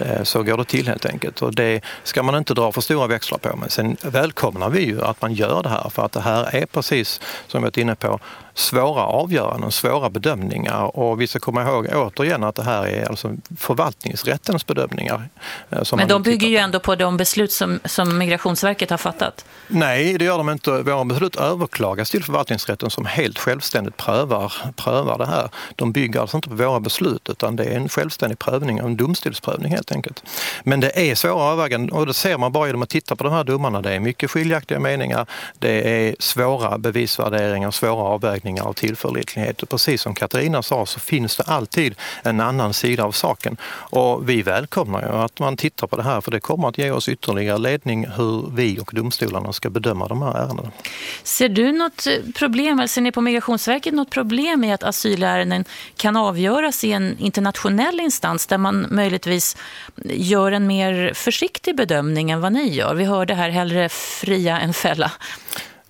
S9: Eh, så går det till helt enkelt och det ska man inte dra för stora växlar på. Men sen välkomnar vi ju att man gör det här för att det här är precis som jag varit inne på svåra avgöranden, svåra bedömningar och vi ska komma ihåg återigen att det här är alltså förvaltningsrättens bedömningar.
S1: Eh, Men de bygger ju ändå på de beslut som, som Migrationsverket har fattat?
S9: Nej, det gör de inte. Våra beslut överklagas till förvaltningsrätten som helt självständigt prövar, prövar det här. De bygger alltså inte på våra beslut utan det är en självständig prövning, en domstolsprövning helt enkelt. Men det är svåra avväganden och det ser man bara genom att titta på de här domarna. Det är mycket skiljaktiga meningar, det är svåra bevisvärderingar, svåra avvägningar mätningar av tillförlitlighet. Och precis som Katarina sa så finns det alltid en annan sida av saken. Och vi välkomnar ju att man tittar på det här för det kommer att ge oss ytterligare ledning hur vi och domstolarna ska bedöma de här ärendena.
S1: Ser du något eh, problem, eller ser ni på Migrationsverket något problem med att asylärenden kan avgöras i en internationell instans där man möjligtvis gör en mer försiktig bedömning än vad ni gör? Vi hörde här hellre fria än fälla.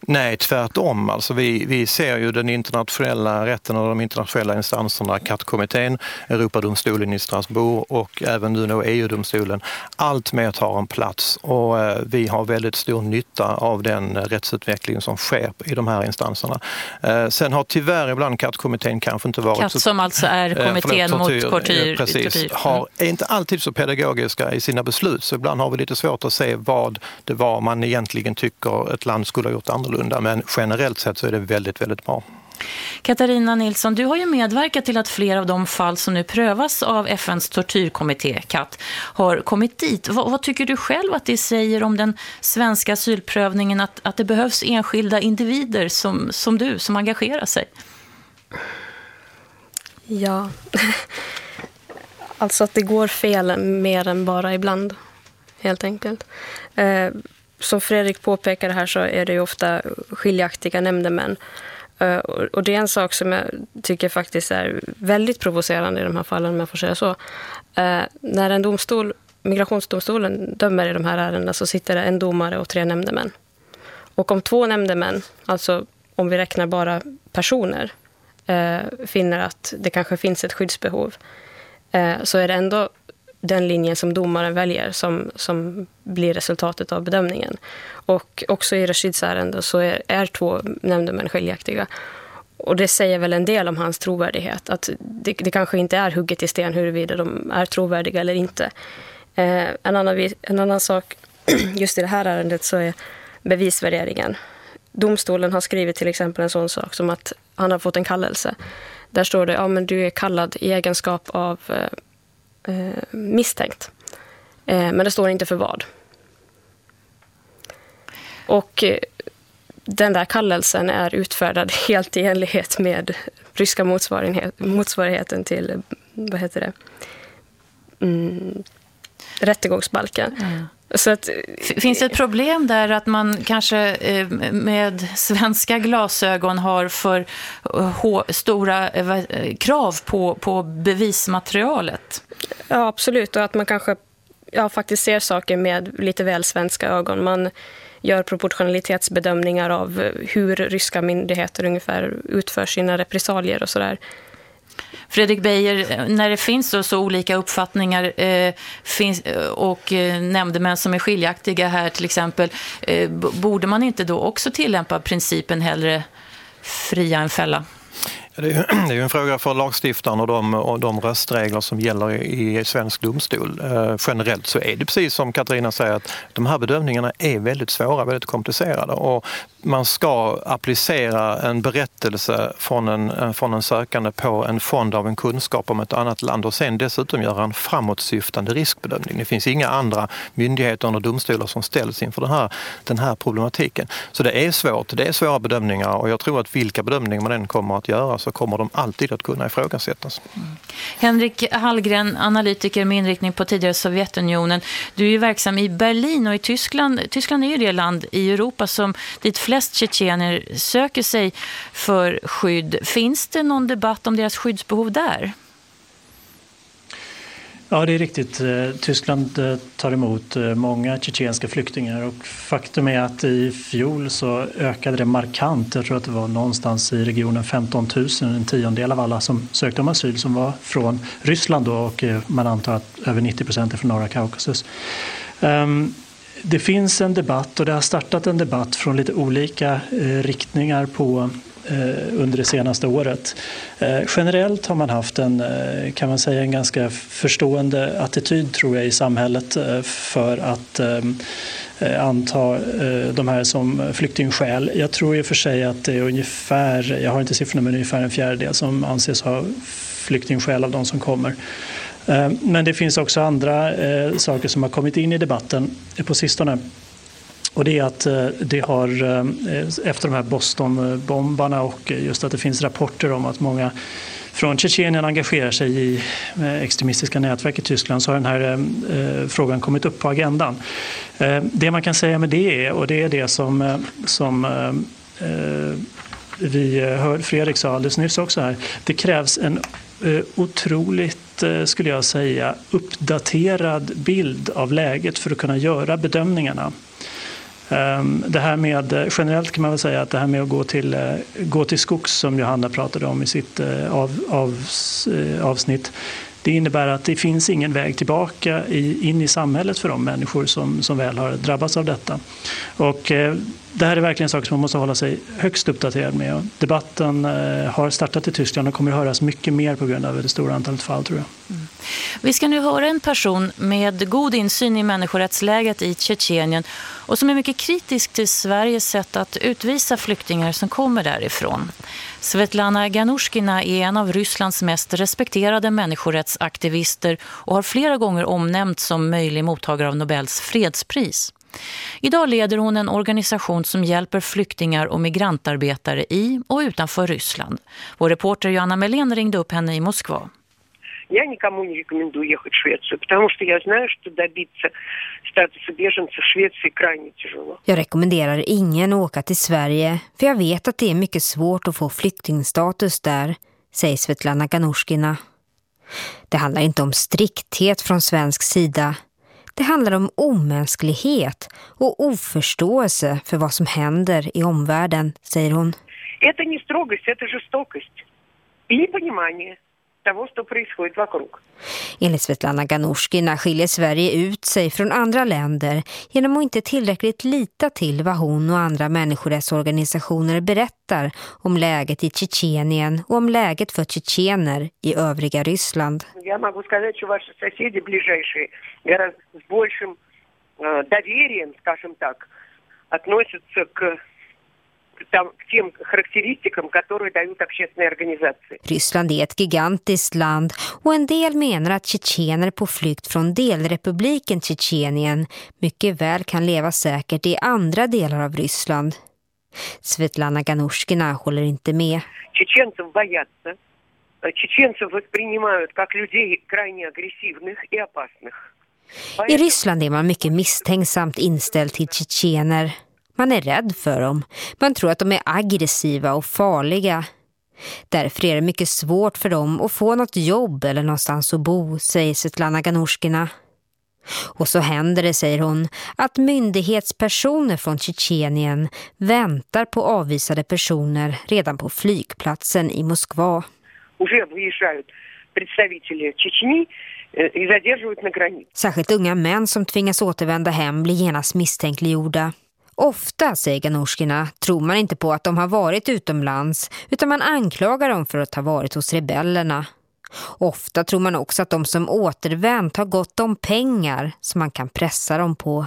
S9: Nej, tvärtom. Alltså vi, vi ser ju den internationella rätten och de internationella instanserna, CAT-kommittén, Europadomstolen i Strasbourg och även nu då EU-domstolen, allt mer tar en plats och eh, vi har väldigt stor nytta av den rättsutveckling som sker i de här instanserna. Eh, sen har tyvärr ibland CAT-kommittén kanske inte varit...
S1: CAT som alltså är eh, kommittén förlåt, tortyr, mot tortyr.
S9: Precis, tortyr. har, är inte alltid så pedagogiska i sina beslut så ibland har vi lite svårt att se vad det var man egentligen tycker ett land skulle ha gjort annorlunda annorlunda men generellt sett så är det väldigt, väldigt bra.
S1: Katarina Nilsson, du har ju medverkat till att flera av de fall som nu prövas av FNs tortyrkommitté, CAT, har kommit dit. Vad, vad, tycker du själv att det säger om den svenska asylprövningen att, att det behövs enskilda individer som, som du, som engagerar sig?
S7: Ja, alltså att det går fel mer än bara ibland, helt enkelt. Som Fredrik påpekar här så är det ju ofta skiljaktiga nämndemän. Eh, och det är en sak som jag tycker faktiskt är väldigt provocerande i de här fallen, om jag får säga så. Eh, när en domstol, migrationsdomstolen dömer i de här ärendena så sitter det en domare och tre nämndemän. Och om två nämndemän, alltså om vi räknar bara personer, eh, finner att det kanske finns ett skyddsbehov, så är det ändå den linjen som domaren väljer som, som blir resultatet av bedömningen. Och också i Rashids ärende så är, är två nämndemän skiljaktiga. Och det säger väl en del om hans trovärdighet. Att det, det kanske inte är hugget i sten huruvida de är trovärdiga eller inte. Eh, en, annan, en annan sak just i det här ärendet så är bevisvärderingen. Domstolen har skrivit till exempel en sån sak som att han har fått en kallelse. Där står det ja, du är kallad i egenskap av eh, eh, misstänkt. Eh, men det står inte för vad. Och eh, den där kallelsen är utfärdad helt i enlighet med ryska motsvarighet, motsvarigheten till vad heter det? Mm, rättegångsbalken. Mm.
S1: Att, Finns det ett problem där att man kanske eh, med svenska glasögon har för eh, stora eh, krav på, på bevismaterialet?
S7: Ja, absolut. Och att man kanske ja, faktiskt ser saker med lite väl svenska ögon. Man gör proportionalitetsbedömningar av hur ryska myndigheter ungefär utför sina repressalier och sådär.
S1: Fredrik Beijer, eh, när det finns så, så olika uppfattningar eh, finns, eh, och eh, nämndemän som är skiljaktiga här till exempel, eh, borde man inte då också tillämpa principen hellre fria än fälla?
S9: Det är ju en fråga för lagstiftaren och de, och de röstregler som gäller i, i svensk domstol. Eh, generellt så är det precis som Katarina säger att de här bedömningarna är väldigt svåra, väldigt komplicerade och man ska applicera en berättelse från en, från en sökande på en fond av en kunskap om ett annat land och sen dessutom göra en framåtsyftande riskbedömning. Det finns inga andra myndigheter eller domstolar som ställs inför den här, den här problematiken. Så det är svårt, det är svåra bedömningar och jag tror att vilka bedömningar man än kommer att göra så kommer de alltid att kunna ifrågasättas. Mm.
S1: Henrik Hallgren, analytiker med inriktning på tidigare Sovjetunionen. Du är ju verksam i Berlin och i Tyskland. Tyskland är ju det land i Europa som dit flest tjetjener söker sig för skydd. Finns det någon debatt om deras skyddsbehov där?
S8: Ja, det är riktigt. Eh, Tyskland eh, tar emot eh, många tjetjenska flyktingar och faktum är att i fjol så ökade det markant. Jag tror att det var någonstans i regionen 15 000, en tiondel av alla som sökte om asyl som var från Ryssland då och man antar att över 90 procent är från norra Kaukasus. Ehm, det finns en debatt och det har startat en debatt från lite olika riktningar på Eh, under det senaste året. Eh, generellt har man haft en, eh, kan man säga, en ganska förstående attityd tror jag i samhället för att anta de här som flyktingskäl. Jag tror i och för sig att det är ungefär, jag har inte siffrorna, men ungefär en fjärdedel som anses ha flyktingskäl av de som kommer. Men det finns också andra saker som har kommit in i debatten på sistone. Och det är att eh, det har, eh, efter de här Bostonbombarna och just att det finns rapporter om att många från Tjetjenien engagerar sig i eh, extremistiska nätverk i Tyskland så har den här eh, frågan kommit upp på agendan. Eh, det man kan säga med det är, och det är det som, som eh, vi hörde Fredrik sa alldeles nyss också här, det krävs en otroligt, skulle jag säga, uppdaterad bild av läget för att kunna göra bedömningarna. Ehm, det här med, eh, generellt kan man väl säga att det här med att gå till, eh, gå till skogs som Johanna pratade om i sitt eh, av, av, avsnitt. Det innebär att det finns ingen väg tillbaka i, in i samhället för de människor som, som väl har drabbats av detta. Och det här är verkligen saker som man måste hålla sig högst uppdaterad med. Debatten eh, har startat i Tyskland och kommer att höras mycket mer på grund av det stora antalet fall tror jag. Mm.
S1: Vi ska nu höra en person med god insyn i människorättsläget i Tjetjenien och som är mycket kritisk till Sveriges sätt att utvisa flyktingar som kommer därifrån. Svetlana Ganushkina är en av Rysslands mest respekterade människorättsaktivister och har flera gånger omnämnts som möjlig mottagare av Nobels fredspris. Idag leder hon en organisation som hjälper flyktingar och migrantarbetare i och utanför Ryssland. Vår reporter Joanna Melén ringde upp henne i Moskva.
S12: Я никому не рекомендую ехать в Швецию, потому что я знаю, что добиться статуса беженца в Швеции крайне тяжело.
S2: Jag rekommenderar ingen att åka till Sverige, för jag vet att det är mycket svårt att få flyktingstatus där, säger Svetlana Ganushkina. Det handlar inte om strikthet från svensk sida, det handlar om omänsklighet och oförståelse för vad som händer i omvärlden, säger hon.
S12: Это не строгость, это жестокость. И непонимание того, что происходит вокруг.
S2: Enligt Svetlana Ganushkina skiljer Sverige ut sig från andra länder genom att inte tillräckligt lita till vad hon och andra människorättsorganisationer berättar om läget i Tjetjenien och om läget för tjetjener i övriga Ryssland.
S12: Jag могу сказать, что ваши соседи ближайшие гораздо с большим э, доверием, скажем так, относятся к там, к тем характеристикам, которые дают общественные организации.
S2: Ryssland är ett gigantiskt land och en del menar att tjetjener på flykt från delrepubliken Tjetjenien mycket väl kan leva säkert i andra delar av Ryssland. Svetlana Ganushkina håller inte med.
S12: Чеченцев боятся. Чеченцев воспринимают как людей крайне агрессивных и опасных.
S2: I Ryssland är man mycket misstänksamt inställd till tjetjener. Man är rädd för dem. Man tror att de är aggressiva och farliga. Därför är det mycket svårt för dem att få något jobb eller någonstans att bo, säger Svetlana Ganushkina. Och så händer det, säger hon, att myndighetspersoner från Tjetjenien väntar på avvisade personer redan på flygplatsen i Moskva. Särskilt unga män som tvingas återvända hem blir genast misstänkliggjorda. Ofta, säger Ganushkina, tror man inte på att de har varit utomlands utan man anklagar dem för att ha varit hos rebellerna. Ofta tror man också att de som återvänt har gott om pengar som man kan pressa dem på.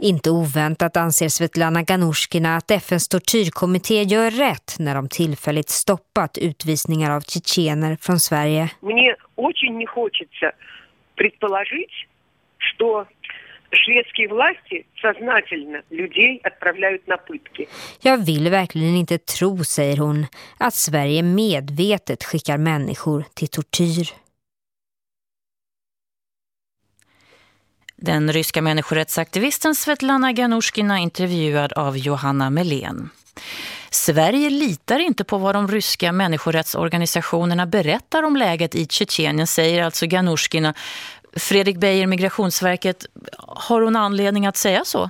S2: Inte oväntat anser Svetlana Ganushkina att FNs tortyrkommitté gör rätt när de tillfälligt stoppat utvisningar av tjetjener från Sverige.
S12: Мне очень не хочется предположить, что шведские власти сознательно людей отправляют на пытки.
S2: Jag vill verkligen inte tro, säger hon, att Sverige medvetet skickar människor till tortyr.
S1: Den ryska människorättsaktivisten Svetlana Ganushkina intervjuad av Johanna Melén. Sverige litar inte på vad de ryska människorättsorganisationerna berättar om läget i Tjetjenien, säger alltså Ganushkina. Fredrik Beijer, Migrationsverket, har hon anledning att säga så?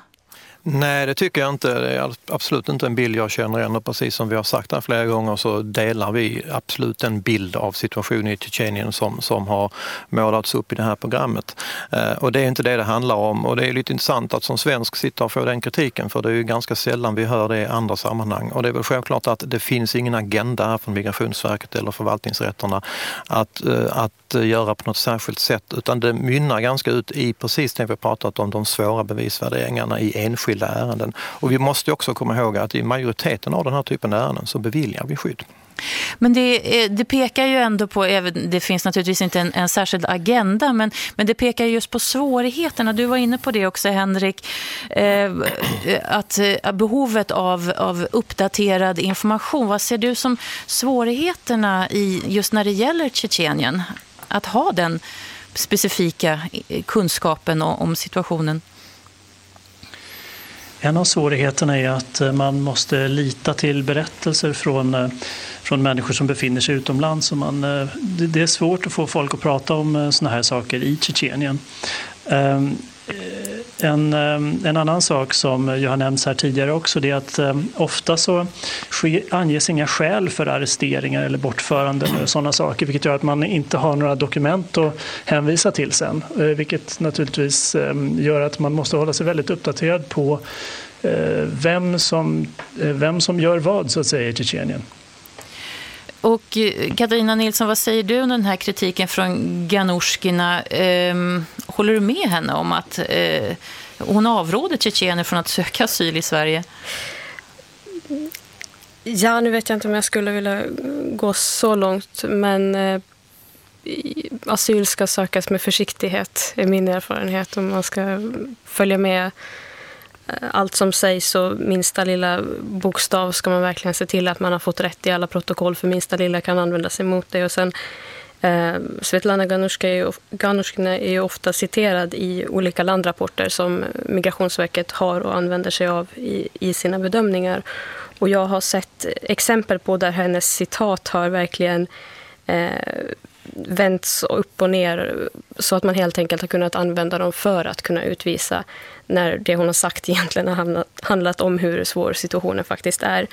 S9: Nej, det tycker jag inte. Det är absolut inte en bild jag känner igen och precis som vi har sagt här flera gånger så delar vi absolut en bild av situationen i Tjetjenien som, som har målats upp i det här programmet. Eh, och det är inte det det handlar om och det är lite intressant att som svensk sitta och få den kritiken för det är ju ganska sällan vi hör det i andra sammanhang. Och det är väl självklart att det finns ingen agenda här från Migrationsverket eller förvaltningsrätterna att, eh, att eh, göra på något särskilt sätt utan det mynnar ganska ut i precis det vi pratat om, de svåra bevisvärderingarna i enskilda ärenden. Och vi måste också komma ihåg att i majoriteten av den här typen av ärenden så beviljar vi skydd.
S1: Men det, eh, det, pekar ju ändå på, det finns naturligtvis inte en, en särskild agenda, men, men det pekar just på svårigheterna. Du var inne på det också Henrik, eh, att eh, behovet av, av uppdaterad information. Vad ser du som svårigheterna i, just när det gäller Tjetjenien? Att ha den specifika eh, kunskapen om situationen?
S8: En av svårigheterna är att eh, man måste lita till berättelser från, eh, från människor som befinner sig utomlands. Och man, det är svårt att få folk att prata om såna här saker i Tjetjenien. Ehm, en, ehm, en, annan sak som ju har nämnts här tidigare också det är att ehm, ofta så anges inga skäl för arresteringar eller bortföranden och sådana saker vilket gör att man inte har några dokument att hänvisa till sen. Eh, vilket naturligtvis ehm, gör att man måste hålla sig väldigt uppdaterad på eh, vem som, eh, vem som gör vad så att säga i Tjetjenien.
S1: Och eh, Katarina Nilsson, vad säger du om den här kritiken från Ganushkina? Ehm, håller du med henne om att eh, hon avråder tjetjener från att söka asyl i Sverige?
S7: Ja, nu vet jag inte om jag skulle vilja gå så långt, men eh, asyl ska sökas med försiktighet, är min erfarenhet. Om man ska följa med Eh, allt som sägs och minsta lilla bokstav ska man verkligen se till att man har fått rätt i alla protokoll för minsta lilla kan användas emot det. Och sen, eh, Svetlana Ganushkina är ju ofta citerad i olika landrapporter som Migrationsverket har och använder sig av i, i sina bedömningar. Och jag har sett exempel på där hennes citat har verkligen eh, vänts upp och ner så att man helt enkelt har kunnat använda dem för att kunna utvisa när det hon har sagt egentligen har handlat om hur svår situationen faktiskt är.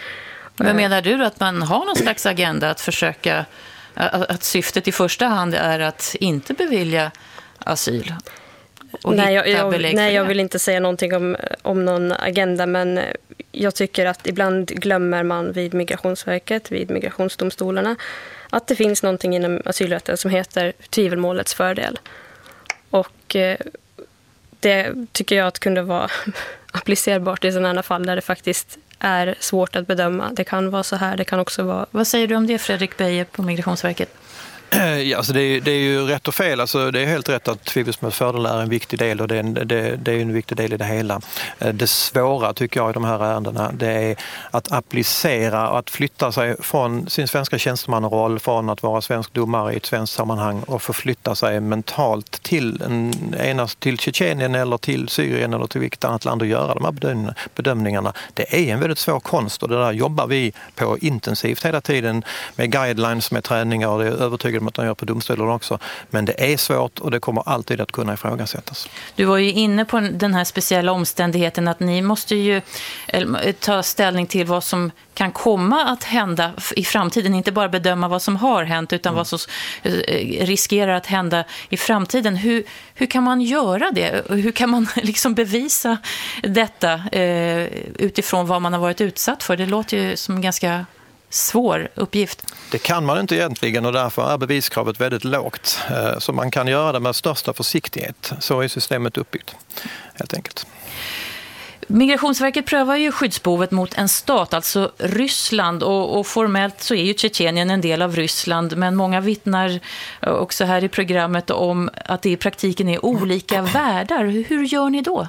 S1: Men menar du att man har någon slags agenda att försöka, att syftet i första hand är att inte bevilja asyl?
S7: Nej jag, jag, nej, jag vill inte säga någonting om, om någon agenda, men jag tycker att ibland glömmer man vid Migrationsverket, vid migrationsdomstolarna, att det finns någonting inom asylrätten som heter tvivelmålets fördel. Och eh, det tycker jag att kunde vara applicerbart i sådana fall där det faktiskt är svårt att bedöma. Det kan vara så här, det kan också vara...
S1: Vad säger du om det Fredrik Beijer på Migrationsverket?
S9: Ja, alltså det, är, det är ju rätt och fel. Alltså det är helt rätt att tvivelsmål fördel är en viktig del och det är en, det, det är en viktig del i det hela. Eh, det svåra tycker jag i de här ärendena det är att applicera och att flytta sig från sin svenska tjänstemannaroll, från att vara svensk domare i ett svenskt sammanhang och förflytta sig mentalt till, en, till Tjetjenien eller till Syrien eller till vilket annat land och göra de här bedömningarna. Det är en väldigt svår konst och det där jobbar vi på intensivt hela tiden med guidelines, med träningar och det är övertygande att de gör på domstolen också. Men det är svårt och det kommer alltid att kunna ifrågasättas.
S1: Du var ju inne på den här speciella omständigheten att ni måste ju ta ställning till vad som kan komma att hända i framtiden. Inte bara bedöma vad som har hänt utan mm. vad som eh, riskerar att hända i framtiden. Hur, hur kan man göra det? Hur kan man liksom bevisa detta eh, utifrån vad man har varit utsatt för? Det låter ju som ganska svår uppgift.
S9: Det kan man inte egentligen och därför är beviskravet väldigt lågt. Eh, så man kan göra det med största försiktighet. Så är systemet uppbyggt helt enkelt.
S1: Migrationsverket prövar ju skyddsbehovet mot en stat, alltså Ryssland. Och, och, formellt så är ju Tjetjenien en del av Ryssland. Men många vittnar också här i programmet om att det i praktiken är olika världar. Hur gör ni då?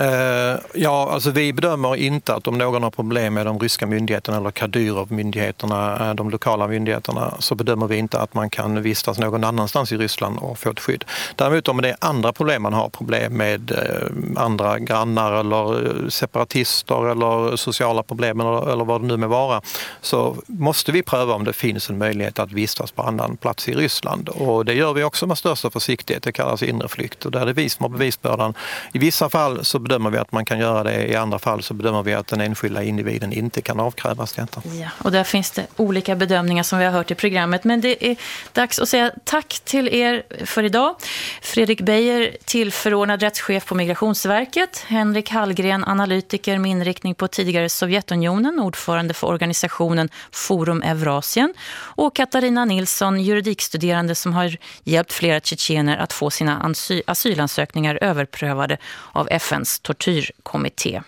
S9: Eh, ja, alltså vi bedömer inte att om någon har problem med de ryska myndigheterna eller Kadyrov-myndigheterna, eh, de lokala myndigheterna, så bedömer vi inte att man kan vistas någon annanstans i Ryssland och få ett skydd. Däremot om det är andra problem man har, problem med eh, andra grannar eller separatister eller sociala problem eller, eller vad det nu må vara, så måste vi pröva om det finns en möjlighet att vistas på annan plats i Ryssland. Och det gör vi också med största försiktighet, det kallas inre flykt och där är det vi som har bevisbördan. I vissa fall så bedömer vi att man kan göra det. I andra fall så bedömer vi att den enskilda individen inte kan avkrävas detta.
S1: Ja, och där finns det olika bedömningar som vi har hört i programmet. Men det är dags att säga tack till er för idag. Fredrik Beijer, tillförordnad rättschef på Migrationsverket. Henrik Hallgren, analytiker med inriktning på tidigare Sovjetunionen, ordförande för organisationen Forum Eurasien. Och Katarina Nilsson, juridikstuderande som har hjälpt flera tjetjener att få sina asylansökningar överprövade av FNs tortyrkommitté.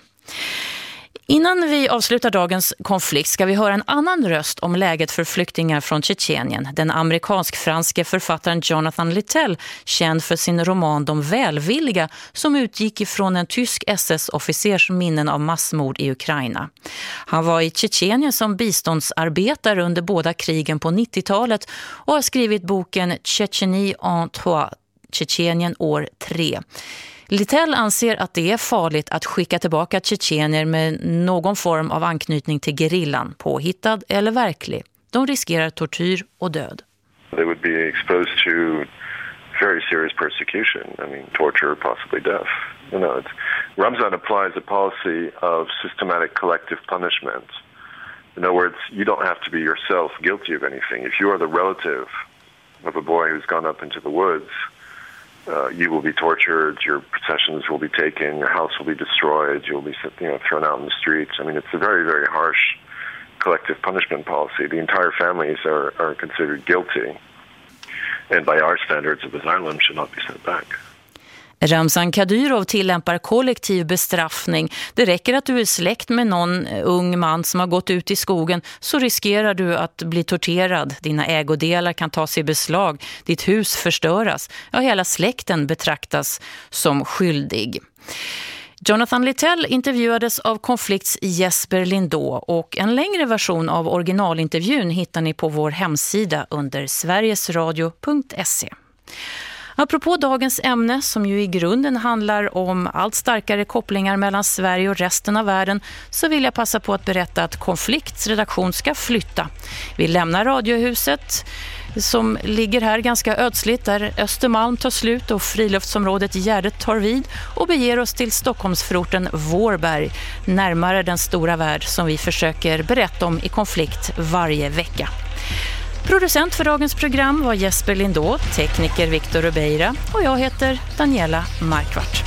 S1: Innan vi avslutar dagens konflikt ska vi höra en annan röst om läget för flyktingar från Tjetjenien. Den amerikansk-franske författaren Jonathan Littell, känd för sin roman De välvilliga, som utgick ifrån en tysk SS-officers minnen av massmord i Ukraina. Han var i Tjetjenien som biståndsarbetare under båda krigen på 90-talet och har skrivit boken Tjetjeni en trois, Tjetjenien år 3. Littell anser att det är farligt att skicka tillbaka tjetjenier med någon form av anknytning till gerillan, påhittad eller verklig. De riskerar tortyr och död.
S13: They would be exposed to very serious persecution. I mean, torture, possibly death. You know, it's, Ramzan applies a policy of systematic collective punishment. In other words, you don't have to be yourself guilty of anything. If you are the relative of a boy who's gone up into the woods uh, you will be tortured, your possessions will be taken, your house will be destroyed, you'll be you know thrown out in the streets. I mean, it's a very very harsh collective punishment policy. The entire families are, are considered guilty, and by our standards of asylum, should not be sent back.
S1: Ramzan Kadyrov tillämpar kollektiv bestraffning. Det räcker att du är släkt med någon eh, ung man som har gått ut i skogen så riskerar du att bli torterad. Dina ägodelar kan tas i beslag, ditt hus förstöras. Ja, hela släkten betraktas som skyldig. Jonathan Littell intervjuades av Konflikts Jesper Lindå och en längre version av originalintervjun hittar ni på vår hemsida under sverigesradio.se. Apropå dagens ämne som ju i grunden handlar om allt starkare kopplingar mellan Sverige och resten av världen så vill jag passa på att berätta att Konflikts redaktion ska flytta. Vi lämnar Radiohuset som ligger här ganska ödsligt där Östermalm tar slut och friluftsområdet Gärdet tar vid och beger oss till Stockholmsförorten Vårberg närmare den stora värld som vi försöker berätta om i konflikt varje vecka. Producent för dagens program var Jesper Lindå, tekniker Viktor Rubeira och jag heter Daniela Markvart.